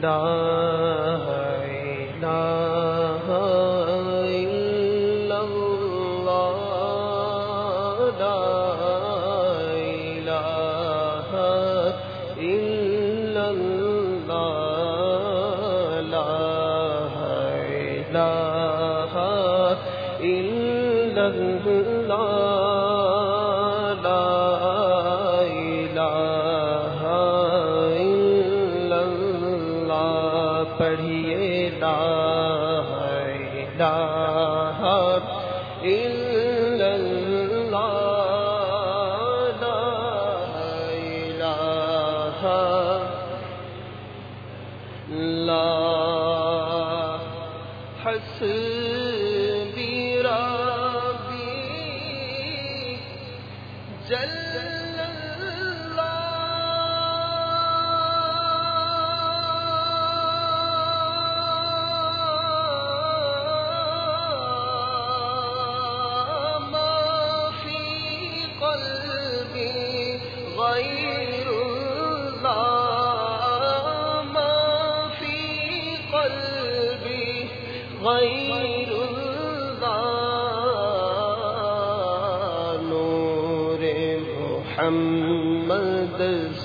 Govinda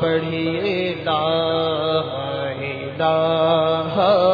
पढ़िए ला इलाहा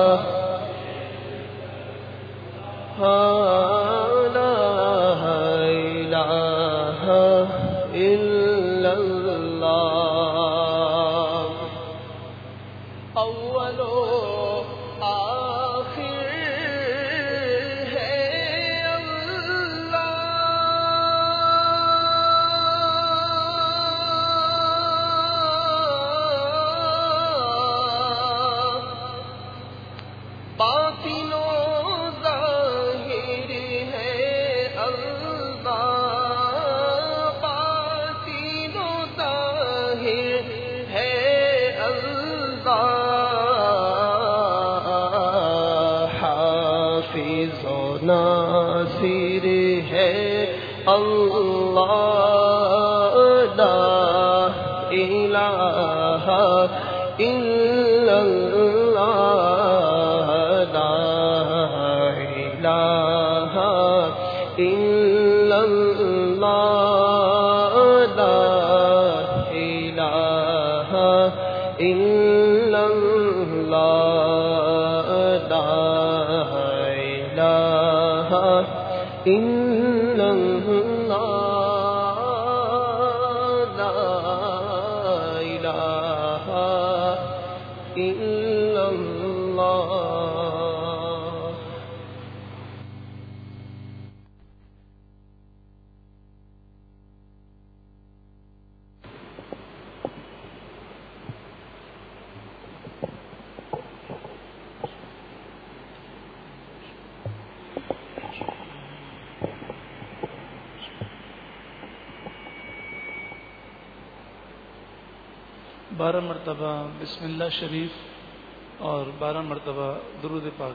बारह मरतबा बिस्मिल्ला शरीफ और बारह मरतबा दरूद पाक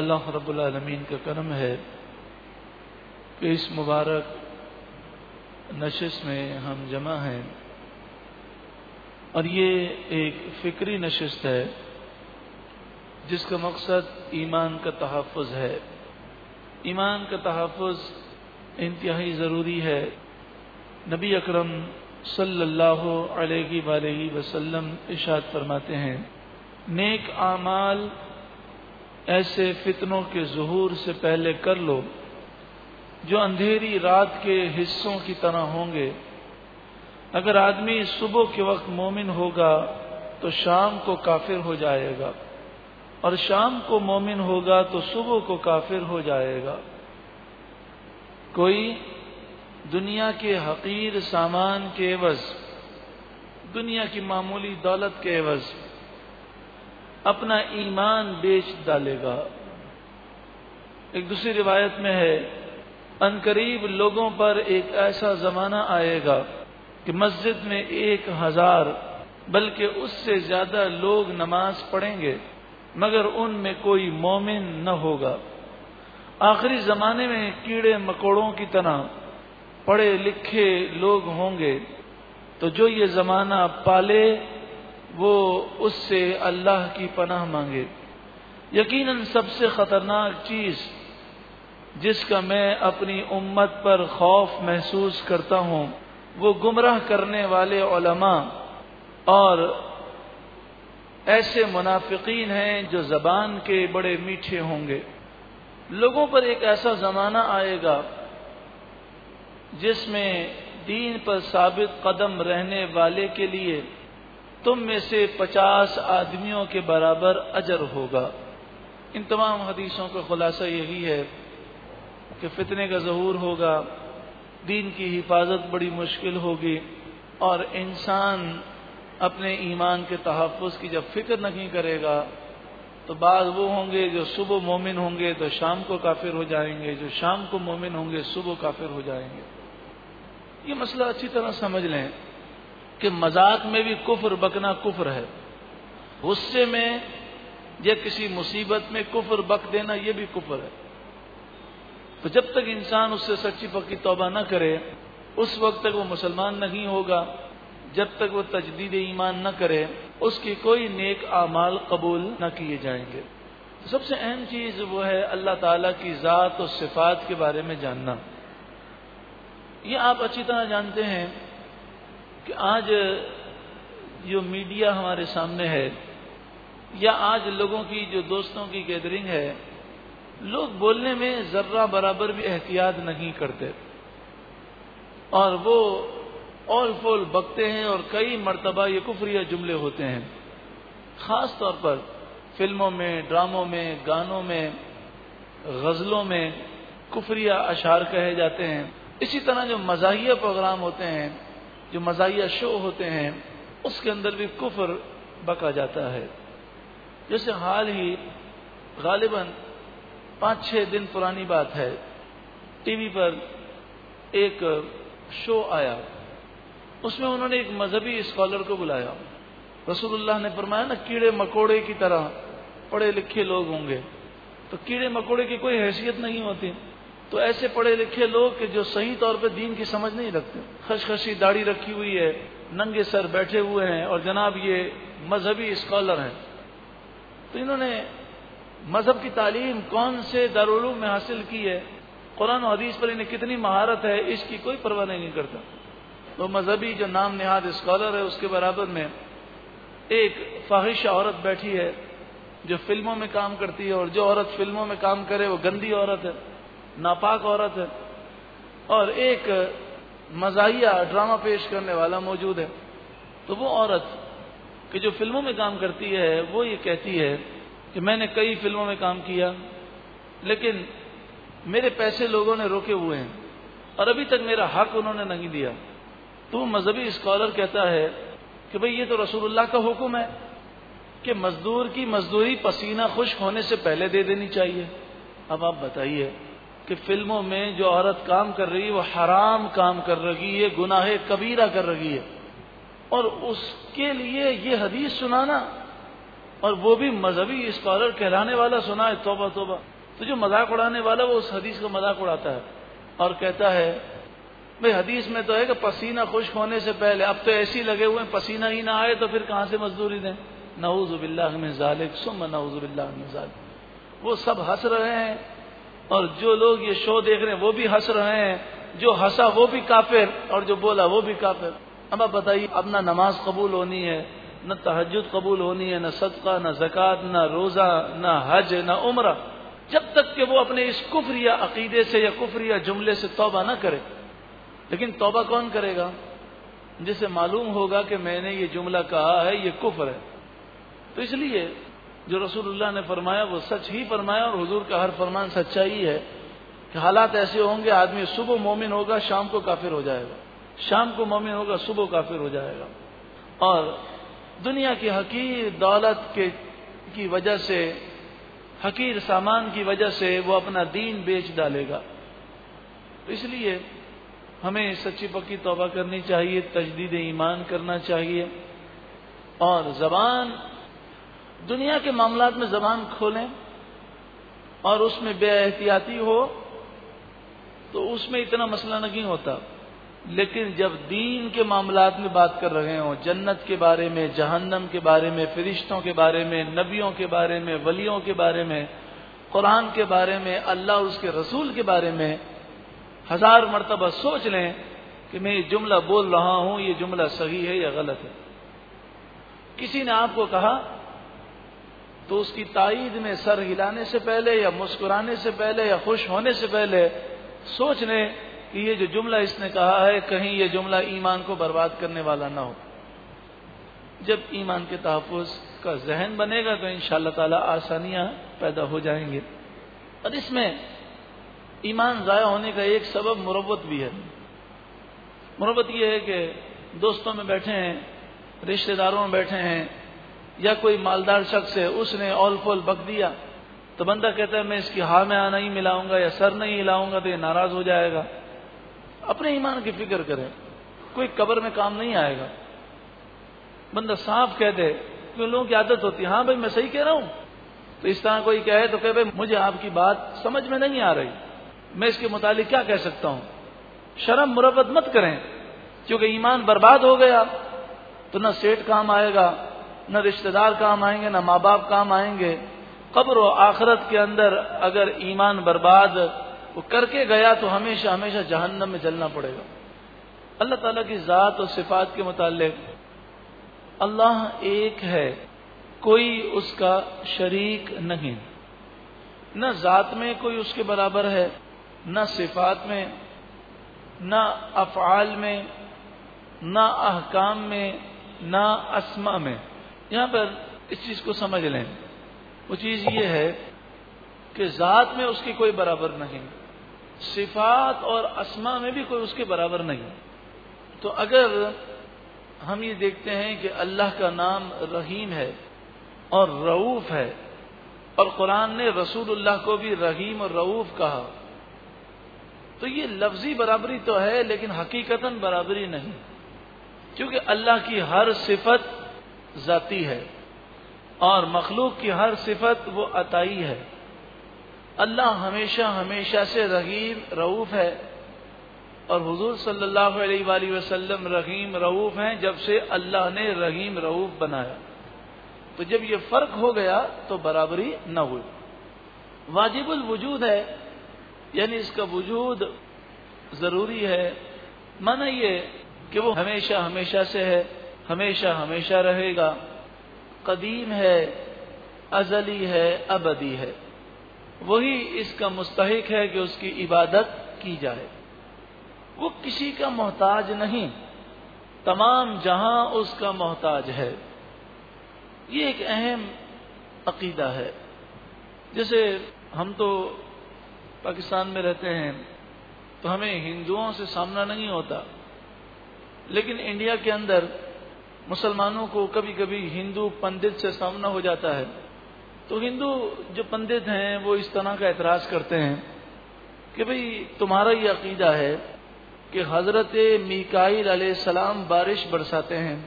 अल्लाह रब्बुल रबालमीन का करम है कि इस मुबारक नशस में हम जमा हैं और ये एक फिक्री नशस्त है, जिसका मकसद ईमान का तहफ़ है। ईमान का तहफ़ इंतहाई ज़रूरी है। नबी अकरम सल्लल्लाहु अलैहि वसल्लम इशाद फरमाते हैं, नेक आमाल ऐसे फितनों के जहूर से पहले कर लो, जो अंधेरी रात के हिस्सों की तरह होंगे। अगर आदमी सुबह के वक्त मोमिन होगा तो शाम को काफिर हो जाएगा। और शाम को मोमिन होगा तो सुबह को काफिर हो जाएगा। कोई दुनिया के हकीर सामान के एवज, दुनिया की मामूली दौलत के एवज, अपना ईमान बेच डालेगा। एक दूसरी रिवायत में है अनकरीब लोगों पर एक ऐसा जमाना आएगा कि मस्जिद में एक हज़ार, बल्कि उससे ज़्यादा लोग नमाज़ पढ़ेंगे, मगर उनमें कोई मोमिन न होगा। आखिरी जमाने में कीड़े मकोड़ों की तरह पढ़े लिखे लोग होंगे। तो जो ये जमाना पाले, वो उससे अल्लाह की पनाह मांगे। यकीनन सबसे खतरनाक चीज़, जिसका मैं अपनी उम्मत पर खौफ महसूस करता हूँ वो गुमराह करने वाले ओलमा और ऐसे मुनाफिकीन हैं जो जबान के बड़े मीठे होंगे। लोगों पर एक ऐसा जमाना आएगा जिसमें दीन पर साबित कदम रहने वाले के लिए तुम में से पचास आदमियों के बराबर अजर होगा। इन तमाम हदीसों का खुलासा यही है कि फितने का जहूर होगा दीन की हिफाजत बड़ी मुश्किल होगी। और इंसान अपने ईमान के तहफ़ की जब फ़िक्र नहीं करेगा तो बाद वो होंगे जो सुबह मोमिन होंगे तो शाम को काफिर हो जाएँगे, जो शाम को मोमिन होंगे सुबह काफिर हो जाएँगे। ये मसला अच्छी तरह समझ लें कि मज़ाक में भी कुफर बकना कुफर है। गुस्से में या किसी मुसीबत में कुफर बक देना यह भी कुफर है। तो जब तक इंसान उससे सच्ची पक्की तोबा न करे, उस वक्त तक वो मुसलमान नहीं होगा। जब तक वो तजदीद ईमान न करे, उसकी कोई नेक आमाल कबूल न किए जाएँगे। तो सबसे अहम चीज़ वो है अल्लाह ताला की ज़ात और सिफात के बारे में जानना। ये आप अच्छी तरह जानते हैं कि आज जो मीडिया हमारे सामने है, या आज लोगों की जो दोस्तों की गैदरिंग है लोग बोलने में जर्रा बराबर भी एहतियात नहीं करते। और वो ऑल फोल बकते हैं और कई मरतबा ये कुफरिया जुमले होते हैं। खास तौर पर फ़िल्मों में, ड्रामों में, गानों में, गजलों में कुफरिया अशार कहे जाते हैं। इसी तरह जो मजाहिया प्रोग्राम होते हैं, जो मजाहिया शो होते हैं, उसके अंदर भी कुफर बका जाता है। जैसे हाल ही गालिबन पाँच छह दिन पुरानी बात है। टीवी पर एक शो आया। उसमें उन्होंने एक मजहबी स्कॉलर को बुलाया। रसूलुल्लाह ने फरमाया, ना, कीड़े मकोड़े की तरह पढ़े लिखे लोग होंगे। तो कीड़े मकोड़े की कोई हैसियत नहीं होती। तो ऐसे पढ़े लिखे लोग कि जो सही तौर पे दीन की समझ नहीं रखते। खशखशी दाढ़ी रखी हुई है, नंगे सर बैठे हुए हैं और जनाब ये मजहबी स्कॉलर हैं। तो इन्होंने मज़हब की तालीम कौन से दारूम में हासिल की है? कुरान हदीस पर इन्हें कितनी महारत है, इसकी कोई परवाह नहीं करता। तो मजहबी जो नाम निहाद स्कॉलर है, उसके बराबर में एक फाहिश औरत बैठी है, जो फ़िल्मों में काम करती है, और जो औरत फ़िल्मों में काम करे, वो गंदी औरत है, नापाक औरत है, और एक मजाहिया ड्रामा पेश करने वाला मौजूद है। तो वो औरत, कि जो फ़िल्मों में काम करती है, वो ये कहती है कि मैंने कई फ़िल्मों में काम किया, लेकिन मेरे पैसे लोगों ने रोके हुए हैं, और अभी तक मेरा हक उन्होंने नहीं दिया। तो मजहबी स्कॉलर कहता है कि भाई, ये तो रसूलुल्लाह का हुक्म है कि मजदूर की मजदूरी पसीना खुश्क होने से पहले दे देनी चाहिए। अब आप बताइए कि फ़िल्मों में जो औरत काम कर रही है, वो हराम काम कर रही है, गुनाह कबीरा कर रही है। और उसके लिए ये हदीस सुनाना और वो भी मजहबी स्कॉलर कहलाने वाला, सुना है, तोबा तोबा। तो जो मज़ाक उड़ाने वाला, वो उस हदीस का मज़ाक उड़ाता है और कहता है, भाई, हदीस में तो है कि पसीना खुश्क होने से पहले, अब तो ऐसी लगे हुए पसीना ही ना आए तो फिर कहाँ से मजदूरी दें? नऊजुबिल्ला में जालिक सुम नऊजुबिल्ला में जालिक। वो सब हंस रहे हैं और जो लोग ये शो देख रहे हैं, वो भी हंस रहे हैं। जो हंसा, वो भी काफिर और जो बोला, वो भी काफिर। अब आप बताइए, अपना नमाज़ कबूल होनी है न तहजद कबूल होनी है, न सदका, न जक़ात, न रोजा, न हज, न उम्र। जब तक कि वो अपने इस कुफर या अकीदे से या कुफर या जुमले से तोबा न करे। लेकिन तोबा कौन करेगा? जिसे मालूम होगा कि मैंने ये जुमला कहा है, ये कुफर है। तो इसलिए जो रसूलुल्लाह ने फरमाया, वो सच ही फरमाया और हुजूर का हर फरमान सच्चा ही है कि हालात ऐसे होंगे, आदमी सुबह मोमिन होगा, शाम को काफिर हो जाएगा। शाम को मोमिन होगा, सुबह काफिर हो जाएगा। और दुनिया की हकीर दौलत के, की वजह से, हकीर सामान की वजह से वो अपना दीन बेच डालेगा। तो इसलिए हमें सच्ची पक्की तौबा करनी चाहिए, तजदीद ईमान करना चाहिए। और जबान, दुनिया के मामला में जबान खोलें और उसमें बेहतियाती हो तो उसमें इतना मसला नहीं होता। लेकिन जब दीन के मामला में बात कर रहे हो, जन्नत के बारे में, जहन्नम के बारे में, फरिश्तों के बारे में, नबियों के बारे में, वलियों के बारे में, कुरान के बारे में, अल्लाह और उसके रसूल के बारे में हज़ार मरतबा सोच लें कि मैं ये जुमला बोल रहा हूँ, ये जुमला सही है या गलत है। किसी ने आपको कहा तो उसकी ताईद में सर हिलाने से पहले या मुस्कुराने से पहले या खुश होने से पहले सोच लें कि ये जो जुमला इसने कहा है, कहीं ये जुमला ईमान को बर्बाद करने वाला ना हो। जब ईमान के तहफ़ का जहन बनेगा तो इन ताला आसानियाँ पैदा हो जाएँगे। और इसमें ईमान ज़ाया होने का एक सबब मुरबत भी है। मुरबत यह है कि दोस्तों में बैठे हैं, रिश्तेदारों में बैठे हैं, या कोई मालदार शख्स है, उसने ऑल फोल बक दिया तो बंदा कहता है, मैं इसकी हा में आ नहीं मिलाऊँगा या सर नहीं हिलाऊँगा तो ये नाराज़ हो जाएगा। अपने ईमान की फ़िक्र करें। कोई कब्र में काम नहीं आएगा। बंदा साफ़ कह दे क्यों लोगों की आदत होती है हाँ भाई, मैं सही कह रहा हूँ। तो इस तरह कोई कहे तो कहे, भाई, मुझे आपकी बात समझ में नहीं आ रही। मैं इसके मुतालिक क्या कह सकता हूँ? शर्म मुरबत मत करें, क्योंकि ईमान बर्बाद हो गया। तो न सेठ काम आएगा, न रिश्तेदार काम आएँगे, न माँ बाप काम आएँगे। कब्र आखरत के अंदर अगर ईमान बर्बाद वो करके गया तो हमेशा हमेशा जहन्नम में जलना पड़ेगा। अल्लाह ताला की ज़ात और सिफात के मुतालिक अल्लाह एक है, कोई उसका शरीक नहीं। न ज़ात में कोई उसके बराबर है, न सिफात में, न अफ़ाल में, न अहकाम में, न असमा में। यहाँ पर इस चीज़ को समझ लें। वो चीज़ ये है कि ज़ात में उसकी कोई बराबर नहीं। सिफात और असमा में भी कोई उसके बराबर नहीं। तो अगर हम ये देखते हैं कि अल्लाह का नाम रहीम है और रऊफ है, और कुरान ने रसूलुल्लाह को भी रहीम और रऊफ कहा तो ये लफ्जी बराबरी तो है, लेकिन हकीकतन बराबरी नहीं। क्योंकि अल्लाह की हर सिफत जाती है, और मखलूक की हर सिफत वो अताई है। अल्लाह हमेशा हमेशा से रहीम रऊफ है। और हुजूर सल्लल्लाहु अलैहि वसल्लम रहीम रऊफ हैं, जब से अल्लाह ने रहीम रऊफ बनाया। तो जब ये फ़र्क हो गया तो बराबरी न हुई। वाजिबुल वजूद है, यानी इसका वजूद ज़रूरी है। माना ये कि वो हमेशा हमेशा से है, हमेशा हमेशा रहेगा। कदीम है, अजली है, अबदी है। वही इसका मुस्तक है कि उसकी इबादत की जाए। वो किसी का मोहताज नहीं। तमाम जहाँ उसका मोहताज है। ये एक अहम अकीदा है। जैसे हम तो पाकिस्तान में रहते हैं तो हमें हिंदुओं से सामना नहीं होता। लेकिन इंडिया के अंदर मुसलमानों को कभी कभी हिंदू पंडित से सामना हो जाता है। तो हिंदू जो पंडित हैं, वो इस तरह का एतराज़ करते हैं कि भाई, तुम्हारा ये अकीदा है कि हज़रत मीकाइल सलाम बारिश बरसाते हैं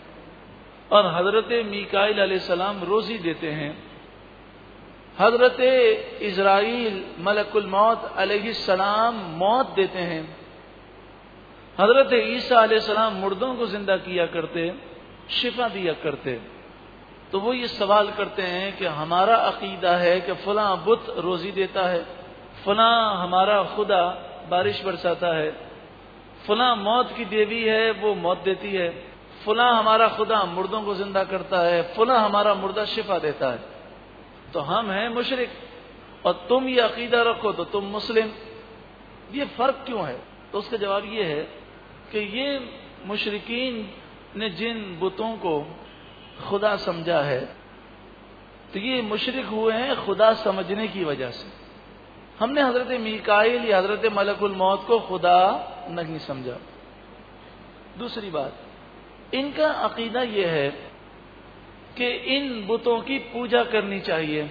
और हज़रत मीकाइल सलाम रोजी देते हैं। हज़रत इसराइल मलकुल मौत सलाम मौत देते हैं। हज़रत ईसा सलाम मुर्दों को ज़िंदा किया करते, शिफा दिया करते। तो वो ये सवाल करते हैं कि हमारा अकीदा है कि फला बुत रोजी देता है, फला हमारा खुदा बारिश बरसाता है, फला मौत की देवी है, वो मौत देती है, फला हमारा खुदा मुर्दों को ज़िंदा करता है, फला हमारा मुर्दा शिफा देता है। तो हम हैं मुशरक, और तुम ये अकीदा रखो तो तुम मुस्लिम। ये फ़र्क क्यों है? तो उसका जवाब ये है कि ये मुशरकिन ने जिन बुतों को खुदा समझा है तो ये मुशरक हुए हैं खुदा समझने की वजह से। हमने हज़रत मीकाइल या हज़रत मलकुल मौत को खुदा नहीं समझा। दूसरी बात, इनका अकीदा यह है कि इन बुतों की पूजा करनी चाहिए।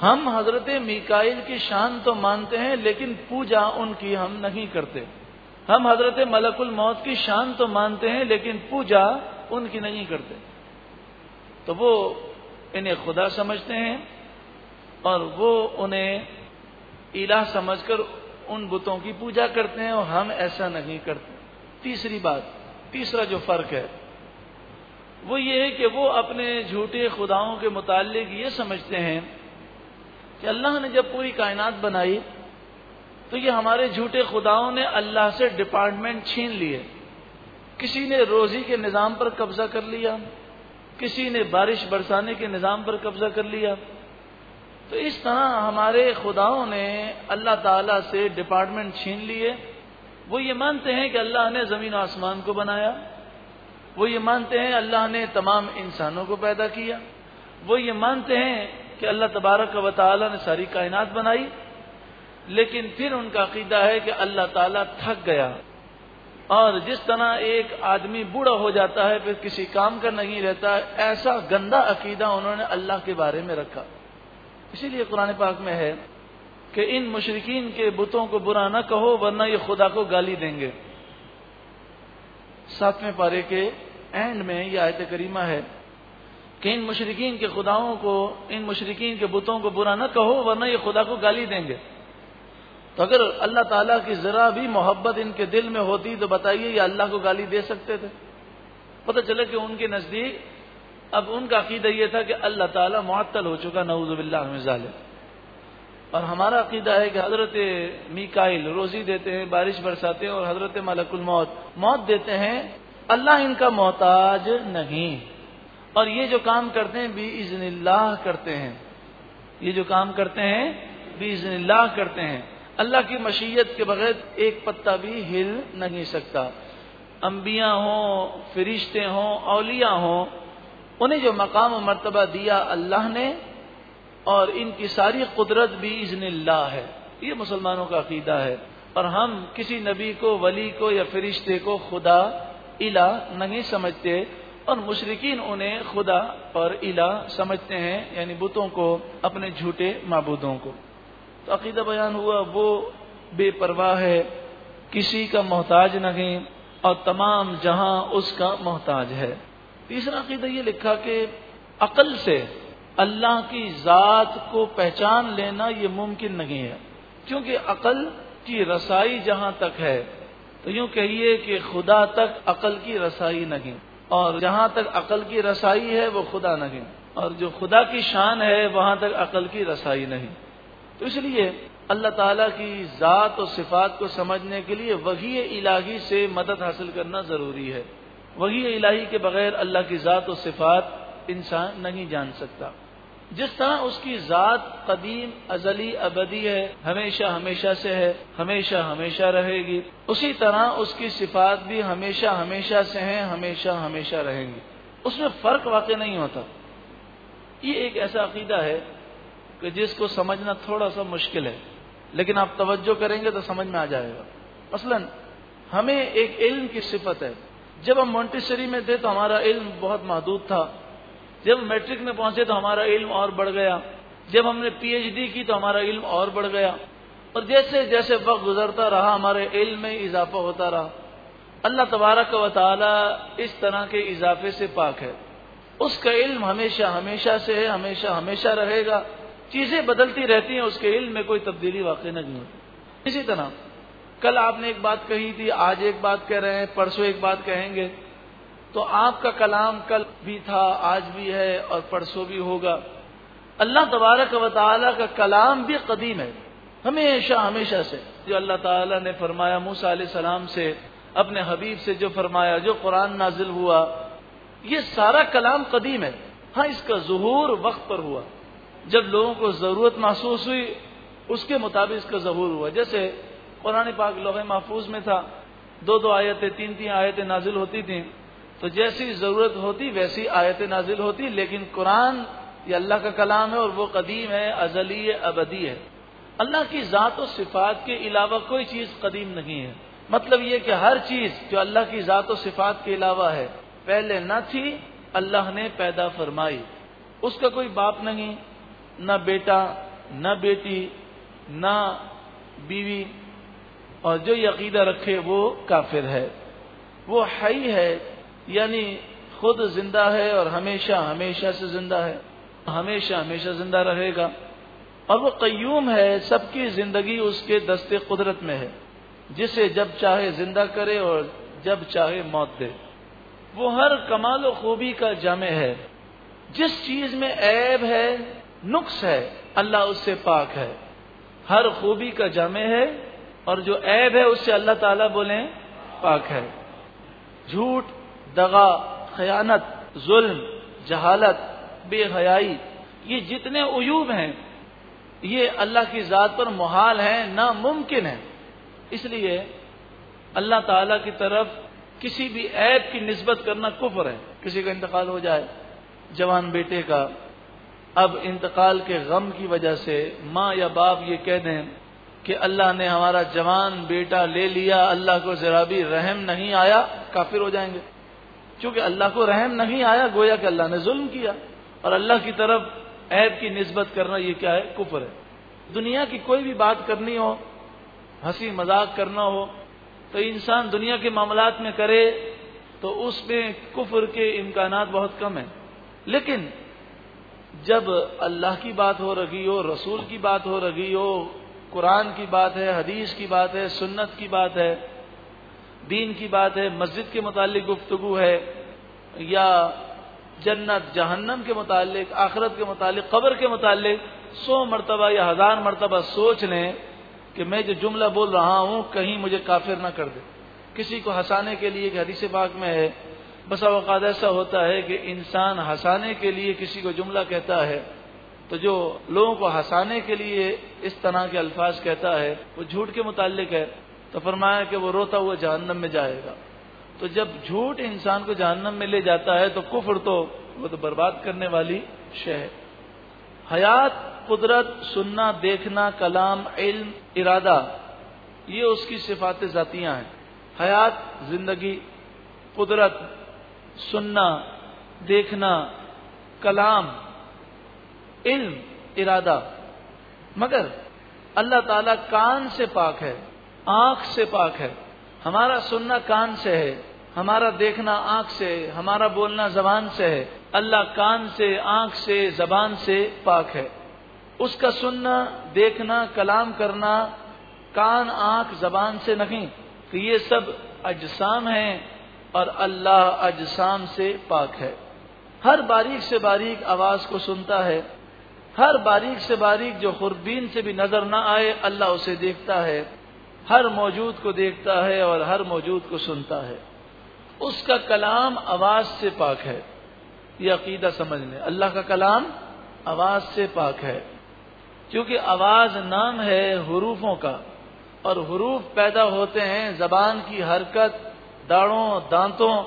हम हज़रत मीकाइल की शान तो मानते हैं, लेकिन पूजा उनकी हम नहीं करते। हम हज़रत मलकुल मौत की शान तो मानते हैं, लेकिन पूजा उनकी नहीं करते। तो वो इन्हें खुदा समझते हैं और वो उन्हें इलाह समझकर उन बुतों की पूजा करते हैं और हम ऐसा नहीं करते। तीसरी बात, तीसरा जो फ़र्क है, वो ये है कि वो अपने झूठे खुदाओं के मुतालिक ये समझते हैं कि अल्लाह ने जब पूरी कायनात बनाई तो ये हमारे झूठे खुदाओं ने अल्लाह से डिपार्टमेंट छीन लिए। किसी ने रोजी के निज़ाम पर कब्जा कर लिया किसी ने बारिश बरसाने के निज़ाम पर कब्जा कर लिया। तो इस तरह हमारे खुदाओं ने अल्लाह ताला से डिपार्टमेंट छीन लिए। वो ये मानते हैं कि अल्लाह ने ज़मीन आसमान को बनाया। वो ये मानते हैं अल्लाह ने तमाम इंसानों को पैदा किया। वो ये मानते हैं कि अल्लाह तबारक व ताली ने सारी कायनात बनाई। लेकिन फिर उनका अकीदा है कि अल्लाह ताला थक गया। और जिस तरह एक आदमी बूढ़ा हो जाता है, फिर किसी काम का नहीं रहता, ऐसा गंदा अकीदा उन्होंने अल्लाह के बारे में रखा। इसीलिए कुरान पाक में है कि इन मुशरकिन के बुतों को बुरा न कहो, वरना ये खुदा को गाली देंगे। सातवें पारे के एंड में यह आयत करीमा है कि इन मुशरकिन के खुदाओं को, इन मुशरकिन के बुतों को बुरा ना कहो, वरना ये खुदा को गाली देंगे। तो अगर अल्लाह ताला की जरा भी मोहब्बत इनके दिल में होती तो बताइए, ये अल्लाह को गाली दे सकते थे। पता चले कि उनके नज़दीक, अब उनका अकीदा यह था कि अल्लाह ताला मुअत्तल हो चुका नऊजुबिल्लाजाल और हमारा अकीदा है कि हज़रत मीकाइल रोजी देते हैं, बारिश बरसाते हैं और हज़रत मलकुल मौत मौत देते हैं, अल्लाह इनका मोहताज नहीं। और ये जो काम करते हैं बी इज़निल्लाह करते हैं। ये जो काम करते हैं बी इज़निल्लाह करते हैं। अल्लाह की मशीयत के बगैर एक पत्ता भी हिल नहीं सकता। अम्बिया हों, फरिश्ते हों अलिया हों, उन्हें जो मकाम मरतबा दिया अल्लाह ने, और इनकी सारी कुदरत भी इज़निल्ला है। ये मुसलमानों का अकीदा है। और हम किसी नबी को, वली को या फरिश्ते को खुदा इला नहीं समझते, और मुशरकिन उन्हें खुदा और इला समझते हैं, यानी बुतों को, अपने झूठे मबूदों को। तो अकीदा बयान हुआ, वो बेपरवाह है, किसी का मोहताज नहीं और तमाम जहाँ उसका मोहताज है। तीसरा अकीदा ये लिखा कि अकल से अल्लाह की जात को पहचान लेना ये मुमकिन नहीं है, क्योंकि अकल की रसाई जहाँ तक है तो यूँ कहिए कि खुदा तक अकल की रसाई नहीं, और जहाँ तक अकल की रसाई है, वो खुदा नहीं, और जो खुदा की शान है, वहाँ तक अकल की रसाई नहीं। तो इसलिए अल्लाह ताला की ज़ात और सिफात को समझने के लिए वही इलाही से मदद हासिल करना ज़रूरी है। वही इलाही के बगैर अल्लाह की ज़ात और सिफात इंसान नहीं जान सकता। जिस तरह उसकी ज़ात कदीम, अजली, अबदी है, हमेशा हमेशा से है, हमेशा हमेशा रहेगी, उसी तरह उसकी सिफात भी हमेशा हमेशा से है, हमेशा हमेशा रहेंगी। उसमें फ़र्क वाक़ नहीं होता। ये एक ऐसा अकीदा है कि जिसको समझना थोड़ा सा मुश्किल है, लेकिन आप तवज्जो करेंगे तो समझ में आ जाएगा। मसलन हमें एक इल्म की सिफत है। जब हम मोन्टेसरी में थे तो हमारा इल्म बहुत महदूद था। जब मैट्रिक में पहुँचे तो हमारा इल्म और बढ़ गया। जब हमने पीएचडी की तो हमारा इल्म और बढ़ गया। और जैसे जैसे वक्त गुजरता रहा, हमारे इल्म में इजाफा होता रहा। अल्लाह तबारक व ताली इस तरह के इजाफे से पाक है। उसका इल्म हमेशा हमेशा से है, हमेशा हमेशा रहेगा। चीज़ें बदलती रहती हैं, उसके इल्म में कोई तब्दीली वाकई नहीं होती। इसी तरह, कल आपने एक बात कही थी, आज एक बात कह रहे हैं, परसों एक बात कहेंगे। तो आपका कलाम कल भी था, आज भी है और परसों भी होगा। अल्लाह तबारक व ताली का कलाम भी कदीम है। हमेशा हमेशा से। जो अल्लाह ताला ने फरमाया मूसा सलाम से, अपने हबीब से जो फरमाया, जो कुरान नाजिल हुआ, ये सारा कलाम कदीम है। हाँ इसका जहूर वक्त पर हुआ। जब लोगों को ज़रूरत महसूस हुई, उसके मुताबिक इसका जहूर हुआ। जैसे कुरान पाक लोहे महफूज में था, दो दो आयतें, तीन तीन आयतें नाजिल होती थी। तो जैसी ज़रूरत होती, वैसी आयतें नाजिल होती, लेकिन कुरान, ये अल्लाह का कलाम है और वो कदीम है, अजली अबदी है। अल्लाह की ज़ात और सिफात के अलावा कोई चीज़ कदीम नहीं है। मतलब ये कि हर चीज़ जो अल्लाह की ज़ात और सिफात के अलावा है, पहले न थी, अल्लाह ने पैदा फरमाई। उसका कोई बाप नहीं न बेटा, न बेटी, न बीवी, और जो यकीदा रखे वो काफिर है। वो हई है, यानी खुद ज़िंदा है और हमेशा हमेशा से ज़िंदा है। हमेशा हमेशा ज़िंदा रहेगा। और वो कयूम है, सबकी ज़िंदगी उसके दस्ते कुदरत में है। जिसे जब चाहे ज़िंदा करे और जब चाहे मौत दे। वो हर कमाल खूबी का जामे है। जिस चीज़ में ऐब है नुक्स है, अल्लाह उससे पाक है। हर खूबी का जामे है और जो ऐब है उससे अल्लाह ताला बोले पाक है। झूठ, दगा, खयानत, जुल्म, जहालत, बेहयाई, ये जितने उयूब हैं, ये अल्लाह की ज़ात पर मुहाल है, नामुमकिन है। इसलिए अल्लाह ताला की तरफ़ किसी भी ऐप की नस्बत करना कुफर है। किसी का इंतकाल हो जाए, जवान बेटे का अब इंतकाल के गम की वजह से माँ या बाप ये कह दें कि अल्लाह ने हमारा जवान बेटा ले लिया, अल्लाह को जरा भी रहम नहीं आया, काफिर हो जाएँगे। क्योंकि अल्लाह को रहम नहीं आया, गोया कि अल्लाह ने जुल्म किया। और अल्लाह की तरफ़ ऐब की नस्बत करना ये क्या है? कुफर है। दुनिया की कोई भी बात करनी हो, हँसी मज़ाक करना हो तो इंसान दुनिया के मामलात में करे तो उसमें कुफर के इम्कान बहुत कम है। लेकिन जब अल्लाह की बात हो रही हो, रसूल की बात हो रही हो, कुरान की बात है, हदीस की बात है, सुन्नत की बात है, दीन की बात है, मस्जिद के मुतालिक गुफ्तगु है, या जन्नत, जहन्नम के मुतालिक, आखरत के मुतालिक, कब्र के मुतालिक, सौ मरतबा या हज़ार मरतबा सोच लें कि मैं जो जुमला बोल रहा हूँ, कहीं मुझे काफिर ना कर दे। किसी को हंसाने के लिए हदीस पाक में है बस अवकात ऐसा होता है कि इंसान हंसाने के लिए किसी को जुमला कहता है तो जो लोगों को हंसाने के लिए इस तरह के अल्फाज कहता है, वो झूठ के मुतालिक है तो फरमाया कि वो रोता हुआ जहन्नम में जाएगा। तो जब झूठ इंसान को जहन्नम में ले जाता है तो कुफर तो वो तो बर्बाद करने वाली शय है। हयात, कुदरत, सुनना, देखना, कलाम, इल्म, इरादा, ये उसकी सिफात जातियाँ हैं। हयात, ज़िंदगी, कुदरत सुनना, देखना, कलाम, इल्म, इरादा। मगर अल्लाह ताला कान से पाक है, आँख से पाक है। हमारा सुनना कान से है, हमारा देखना आँख से हमारा बोलना जबान से है। अल्लाह कान से, आँख से, जबान से पाक है। उसका सुनना, देखना, कलाम करना, कान, आँख, जबान से नहीं। तो ये सब अजसाम है। और अल्लाह अजसाम से पाक है। हर बारीक से बारीक आवाज़ को सुनता है। हर बारीक से बारीक जो खुरबीन से भी नज़र ना आए, अल्लाह उसे देखता है। हर मौजूद को देखता है और हर मौजूद को सुनता है। उसका कलाम आवाज़ से पाक है। यह अकीदा समझ लें अल्लाह का कलाम आवाज़ से पाक है। क्योंकि आवाज़ नाम है हरूफों का। और हरूफ पैदा होते हैं जबान की हरकत दाढ़ों दांतों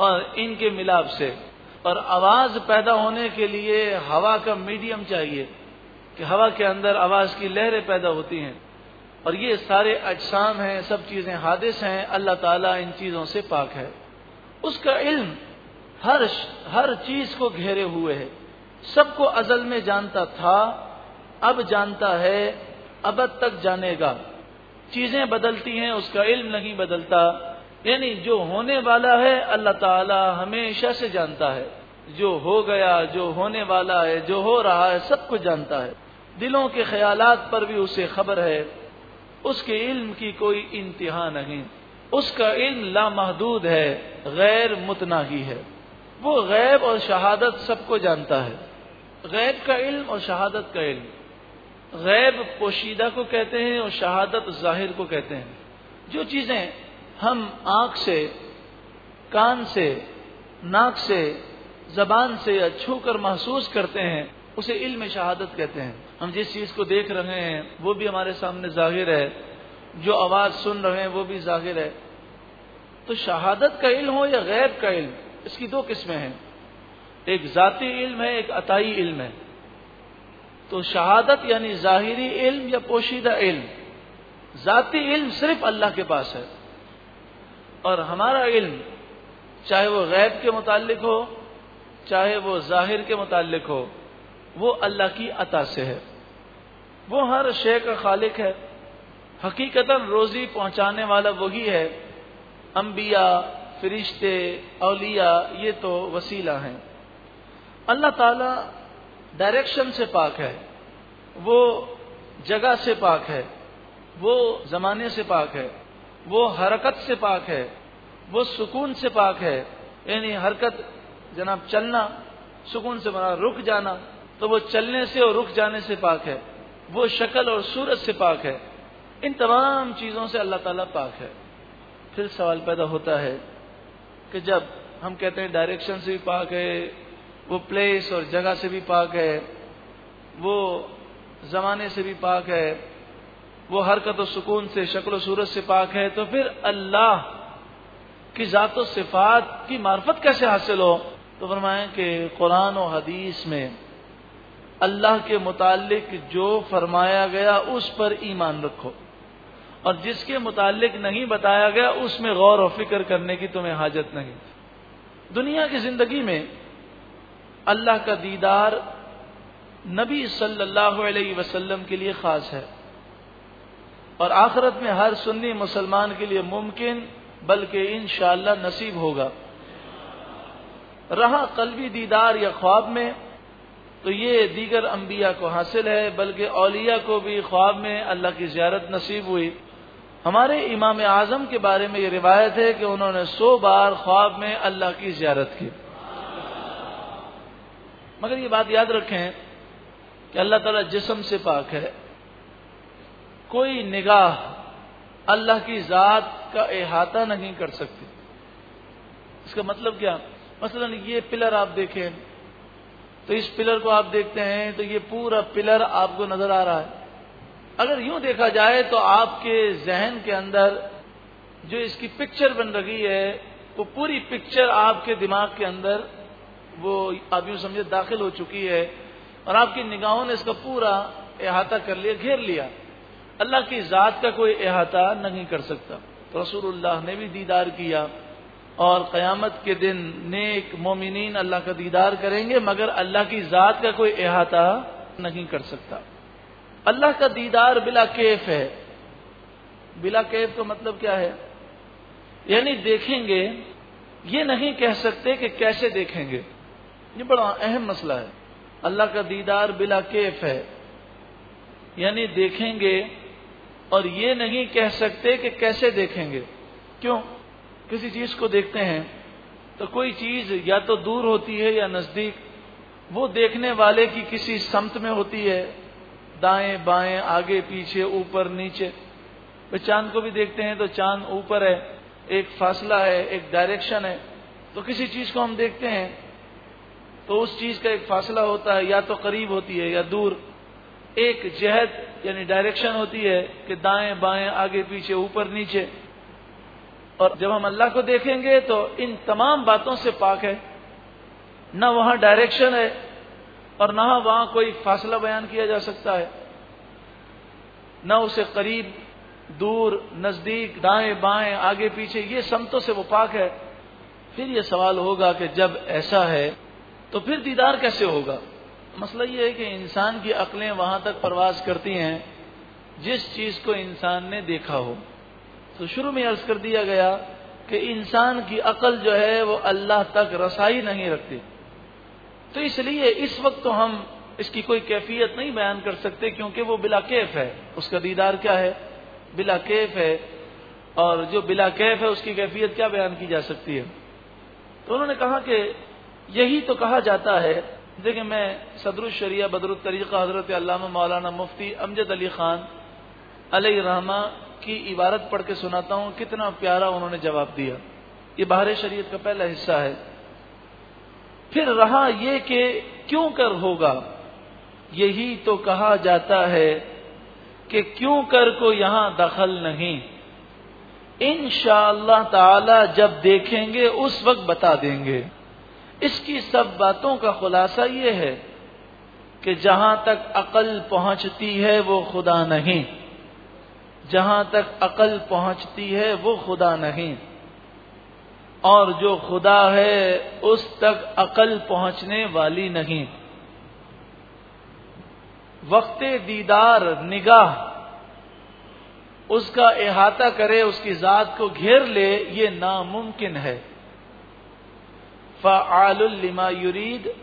और इनके मिलाप से। और आवाज़ पैदा होने के लिए हवा का मीडियम चाहिए कि हवा के अंदर आवाज़ की लहरें पैदा होती हैं। और ये सारे अजसाम हैं, सब चीज़ें हादिस हैं, अल्लाह ताला इन चीज़ों से पाक है। उसका इल्म हर हर चीज़ को घेरे हुए है। सबको अजल में जानता था, अब जानता है, अब तक जानेगा। चीज़ें बदलती हैं, उसका इल्म नहीं बदलता। यानी जो होने वाला है, अल्लाह ताला हमेशा से जानता है। जो हो गया, जो होने वाला है, जो हो रहा है, सब कुछ जानता है। दिलों के ख्यालात पर भी उसे खबर है। उसके इल्म की कोई इंतहा नहीं। उसका इल्म लामहदूद है, गैर मुतनाही है। वो गैब और शहादत सबको जानता है। गैब का इल्म और शहादत का इल्म। गैब पोशीदा को कहते हैं और शहादत ज़ाहिर को कहते हैं। जो चीज़ें हम आँख से, कान से, नाक से, जबान से या छू कर महसूस करते हैं, उसे इल्म शहादत कहते हैं। हम जिस चीज़ को देख रहे हैं, वो भी हमारे सामने ज़ाहिर है। जो आवाज़ सुन रहे हैं, वो भी ज़ाहिर है। तो शहादत का इल्म हो या गैब का इल्म, इसकी दो किस्में हैं। एक जाती इल्म है, एक अताई इल्म है। तो शहादत यानी जाहिरी इल्म या पोशीदा इल्म। जाती इल्म सिर्फ़ अल्लाह के पास है। और हमारा इल्म, चाहे वो गैब के मुतालिक हो, चाहे वो ज़ाहिर के मुतालिक हो, वो अल्लाह की अता से है। वो हर शे का खालिक है। हकीकता रोजी पहुँचाने वाला वही है। अम्बिया फरिश्ते अलिया ये तो वसीला हैं। अल्लाह ताला डायरेक्शन से पाक है। वो जगह से पाक है। वो जमाने से पाक है। वो हरकत से पाक है, वो सुकून से पाक है, यानी हरकत जनाब चलना, सुकून से बना, रुक जाना तो वो चलने से और रुक जाने से पाक है, वो शक्ल और सूरत से पाक है, इन तमाम चीज़ों से अल्लाह ताला पाक है। फिर सवाल पैदा होता है कि जब हम कहते हैं डायरेक्शन से भी पाक है, वो प्लेस और जगह से भी पाक है, वो जमाने से भी पाक है वो हरकत सुकून से, शक्ल सूरत से पाक है तो फिर अल्लाह की ज़ात सिफात की मार्फत कैसे हासिल हो? तो फरमाएँ कि कुरान और हदीस में अल्लाह के मुतालिक जो फरमाया गया, उस पर ईमान रखो। और जिसके मुतालिक नहीं बताया गया, उसमें गौर और फ़िक्र करने की तुम्हें हाजत नहीं। दुनिया की ज़िंदगी में अल्लाह का दीदार नबी सल्लल्लाहु अलैहि वसल्लम के लिए खास है। और आखिरत में हर सुन्नी मुसलमान के लिए मुमकिन, बल्कि इन नसीब होगा। रहा कलवी दीदार या ख्वाब में तो ये दीगर अम्बिया को हासिल है, बल्कि औलिया को भी ख्वाब में अल्लाह की ज्यारत नसीब हुई। हमारे इमाम आज़म के बारे में ये रिवायत है कि उन्होंने सौ बार ख्वाब में अल्लाह की ज्यारत की। मगर ये बात याद रखें कि अल्लाह ताला जिसम से पाक है। कोई निगाह अल्लाह की जात का अहाता नहीं कर सकती। इसका मतलब क्या? मसलन ये पिलर आप देखें तो इस पिलर को आप देखते हैं तो ये पूरा पिलर आपको नज़र आ रहा है। अगर यूँ देखा जाए तो आपके जहन के अंदर जो इसकी पिक्चर बन रही है, वो पूरी पिक्चर आपके दिमाग के अंदर, वो आप यूँ समझे, दाखिल हो चुकी है, और आपकी निगाहों ने इसका पूरा अहाता कर लिया, घेर लिया। अल्लाह की ज़ात का कोई अहाता नहीं कर सकता। तो रसूलुल्लाह ने भी दीदार किया और क़यामत के दिन नेक मोमिनीन अल्लाह का दीदार करेंगे, मगर अल्लाह की ज़ात का कोई अहाता नहीं कर सकता। अल्लाह का दीदार बिला कैफ है। बिला कैफ का मतलब क्या है? यानी देखेंगे, ये नहीं कह सकते कि कैसे देखेंगे। ये बड़ा अहम मसला है। अल्लाह का दीदार बिला कैफ है। यानी देखेंगे और ये नहीं कह सकते कि कैसे देखेंगे। क्यों? किसी चीज़ को देखते हैं तो कोई चीज़ या तो दूर होती है या नज़दीक। वो देखने वाले की किसी समत में होती है, दाएँ, बाएँ, आगे, पीछे, ऊपर, नीचे। तो चाँद को भी देखते हैं तो चाँद ऊपर है, एक फासला है, एक डायरेक्शन है। तो किसी चीज़ को हम देखते हैं तो उस चीज़ का एक फासला होता है, या तो करीब होती है या दूर। एक जहद यानी डायरेक्शन होती है कि दाएँ, बाएँ, आगे, पीछे, ऊपर, नीचे। और जब हम अल्लाह को देखेंगे तो इन तमाम बातों से पाक है। न वहाँ डायरेक्शन है और न वहाँ कोई फासला बयान किया जा सकता है। न उसे करीब, दूर, नज़दीक, दाएँ, बाएँ, आगे, पीछे, ये समतों से वो पाक है। फिर ये सवाल होगा कि जब ऐसा है तो फिर दीदार कैसे होगा? मसला ये है कि इंसान की अकलें वहाँ तक प्रवास करती हैं, जिस चीज़ को इंसान ने देखा हो। तो शुरू में अर्ज़ कर दिया गया कि इंसान की अकल जो है, वो अल्लाह तक रसाई नहीं रखती। तो इसलिए इस वक्त तो हम इसकी कोई कैफियत नहीं बयान कर सकते, क्योंकि वो बिला कैफ है। उसका दीदार क्या है? बिला कैफ है। और जो बिला कैफ है, उसकी कैफियत क्या बयान की जा सकती है? तो उन्होंने कहा कि यही तो कहा जाता है देखिए, मैं सदरुशरिया बदरुतरीक़ा हज़रत अल्लामा मौलाना मुफ्ती अमजद अली खान अली रहमा की इबारत पढ़ के सुनाता हूँ। कितना प्यारा उन्होंने जवाब दिया। ये बाहर शरीयत का पहला हिस्सा है। फिर रहा ये कि क्यों कर होगा? यही तो कहा जाता है कि क्यों कर को यहाँ दखल नहीं। इन ताला जब देखेंगे, उस वक्त बता देंगे। इसकी सब बातों का खुलासा यह है कि जहाँ तक अकल पहुँचती है वो खुदा नहीं। जहाँ तक अकल पहुँचती है वो खुदा नहीं। और जो खुदा है, उस तक अकल पहुँचने वाली नहीं। वक्त दीदार, निगाह, उसका अहाता करे, उसकी जात को घेर ले, ये नामुमकिन है। फ़ालुल्लिमा युरीद,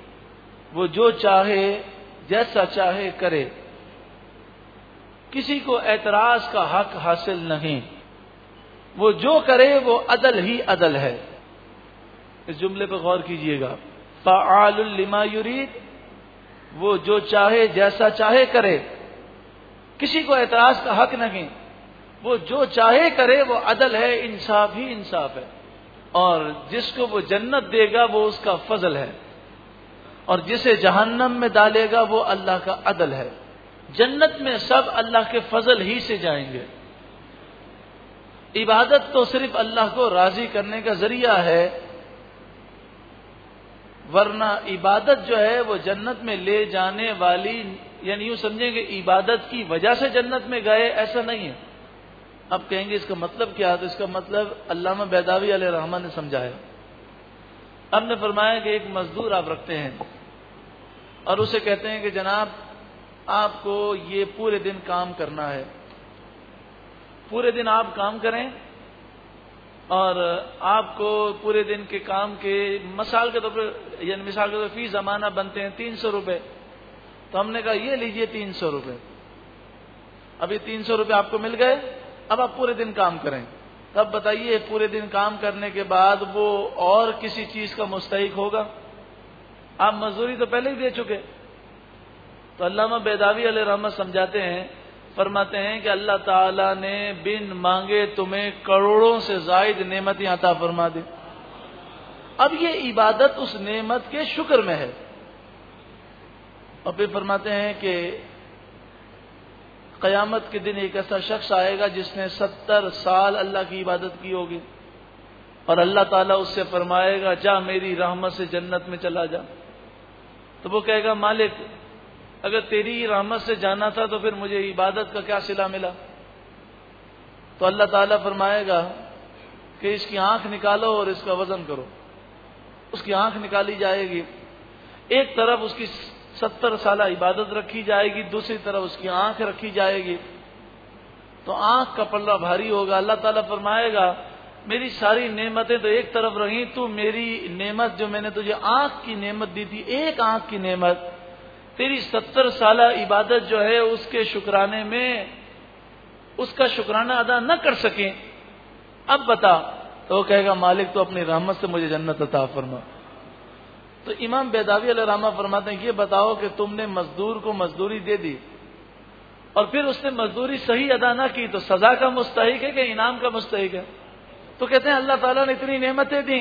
वो जो चाहे, जैसा चाहे करे। किसी को एतराज़ का हक हासिल नहीं। वो जो करे, वो अदल ही अदल है। इस जुमले पर गौर कीजिएगा। फ़ालुल्लिमा युरीद, वो जो चाहे, जैसा चाहे करे। किसी को एतराज़ का हक नहीं। वो जो चाहे करे, वो अदल है, इंसाफ ही इंसाफ है। और जिसको वो जन्नत देगा वो उसका फजल है। और जिसे जहन्नम में डालेगा वो अल्लाह का अदल है। जन्नत में सब अल्लाह के फजल ही से जाएँगे। इबादत तो सिर्फ़ अल्लाह को राज़ी करने का ज़रिया है, वरना इबादत जो है वो जन्नत में ले जाने वाली, यानी यूँ समझेंगे, इबादत की वजह से जन्नत में गए, ऐसा नहीं है। अब कहेंगे इसका मतलब क्या? तो इसका मतलब अल्लामा बैदावी अल रहमान ने समझाया अब ने फरमाया कि एक मजदूर आप रखते हैं और उसे कहते हैं कि जनाब, आपको ये पूरे दिन काम करना है। पूरे दिन आप काम करें और आपको पूरे दिन के काम के मसाल के तौर पर यानी मिसाल के तौर फ़ी जमाना बनते हैं तीन सौ रुपये तो हमने कहा, ये लीजिए तीन सौ रुपए। अभी तीन सौ रुपये आपको मिल गए। अब आप पूरे दिन काम करें। तब बताइए, पूरे दिन काम करने के बाद वो और किसी चीज़ का मुस्तक होगा? आप मजदूरी तो पहले ही दे चुके। तो अल्लामा बेदावी अल रहमत समझाते हैं, फरमाते हैं कि अल्लाह ताला ने बिन मांगे तुम्हें करोड़ों से जायद नेमत आता फरमा दी। अब ये इबादत उस नेमत के शुक्र में है। और फिर फरमाते हैं कि कयामत के दिन एक ऐसा शख्स आएगा जिसने सत्तर साल अल्लाह की इबादत की होगी। और अल्लाह ताला उससे फरमाएगा, जा मेरी रहमत से जन्नत में चला जा। तो वो कहेगा, मालिक, अगर तेरी रहमत से जाना था तो फिर मुझे इबादत का क्या सिला मिला? तो अल्लाह ताला फरमाएगा कि, इसकी आँख निकालो और इसका वज़न करो। उसकी आँख निकाली जाएगी। एक तरफ़ उसकी सत्तर साल इबादत रखी जाएगी, दूसरी तरफ़ उसकी आँख रखी जाएगी। तो आँख का पल्ला भारी होगा, अल्लाह ताला फरमाएगा, मेरी सारी नेमतें तो एक तरफ़ रही, तू मेरी नेमत जो मैंने तुझे आँख की नेमत दी थी, एक आँख की नेमत। तेरी सत्तर साल इबादत जो है, उसके शुक्राने में, उसका शुक्राना अदा न कर सके। अब बता तो वो कहेगा, मालिक तो अपनी रहमत से मुझे जन्नत अता फरमा। तो इमाम बेदावी रामा फरमाते हैं ये बताओ कि तुमने मजदूर को मजदूरी दे दी और फिर उसने मजदूरी सही अदा ना की तो सजा का मुस्तक है कि इनाम का मुस्तक है? तो कहते हैं, अल्लाह ताला ने इतनी नेमतें दी,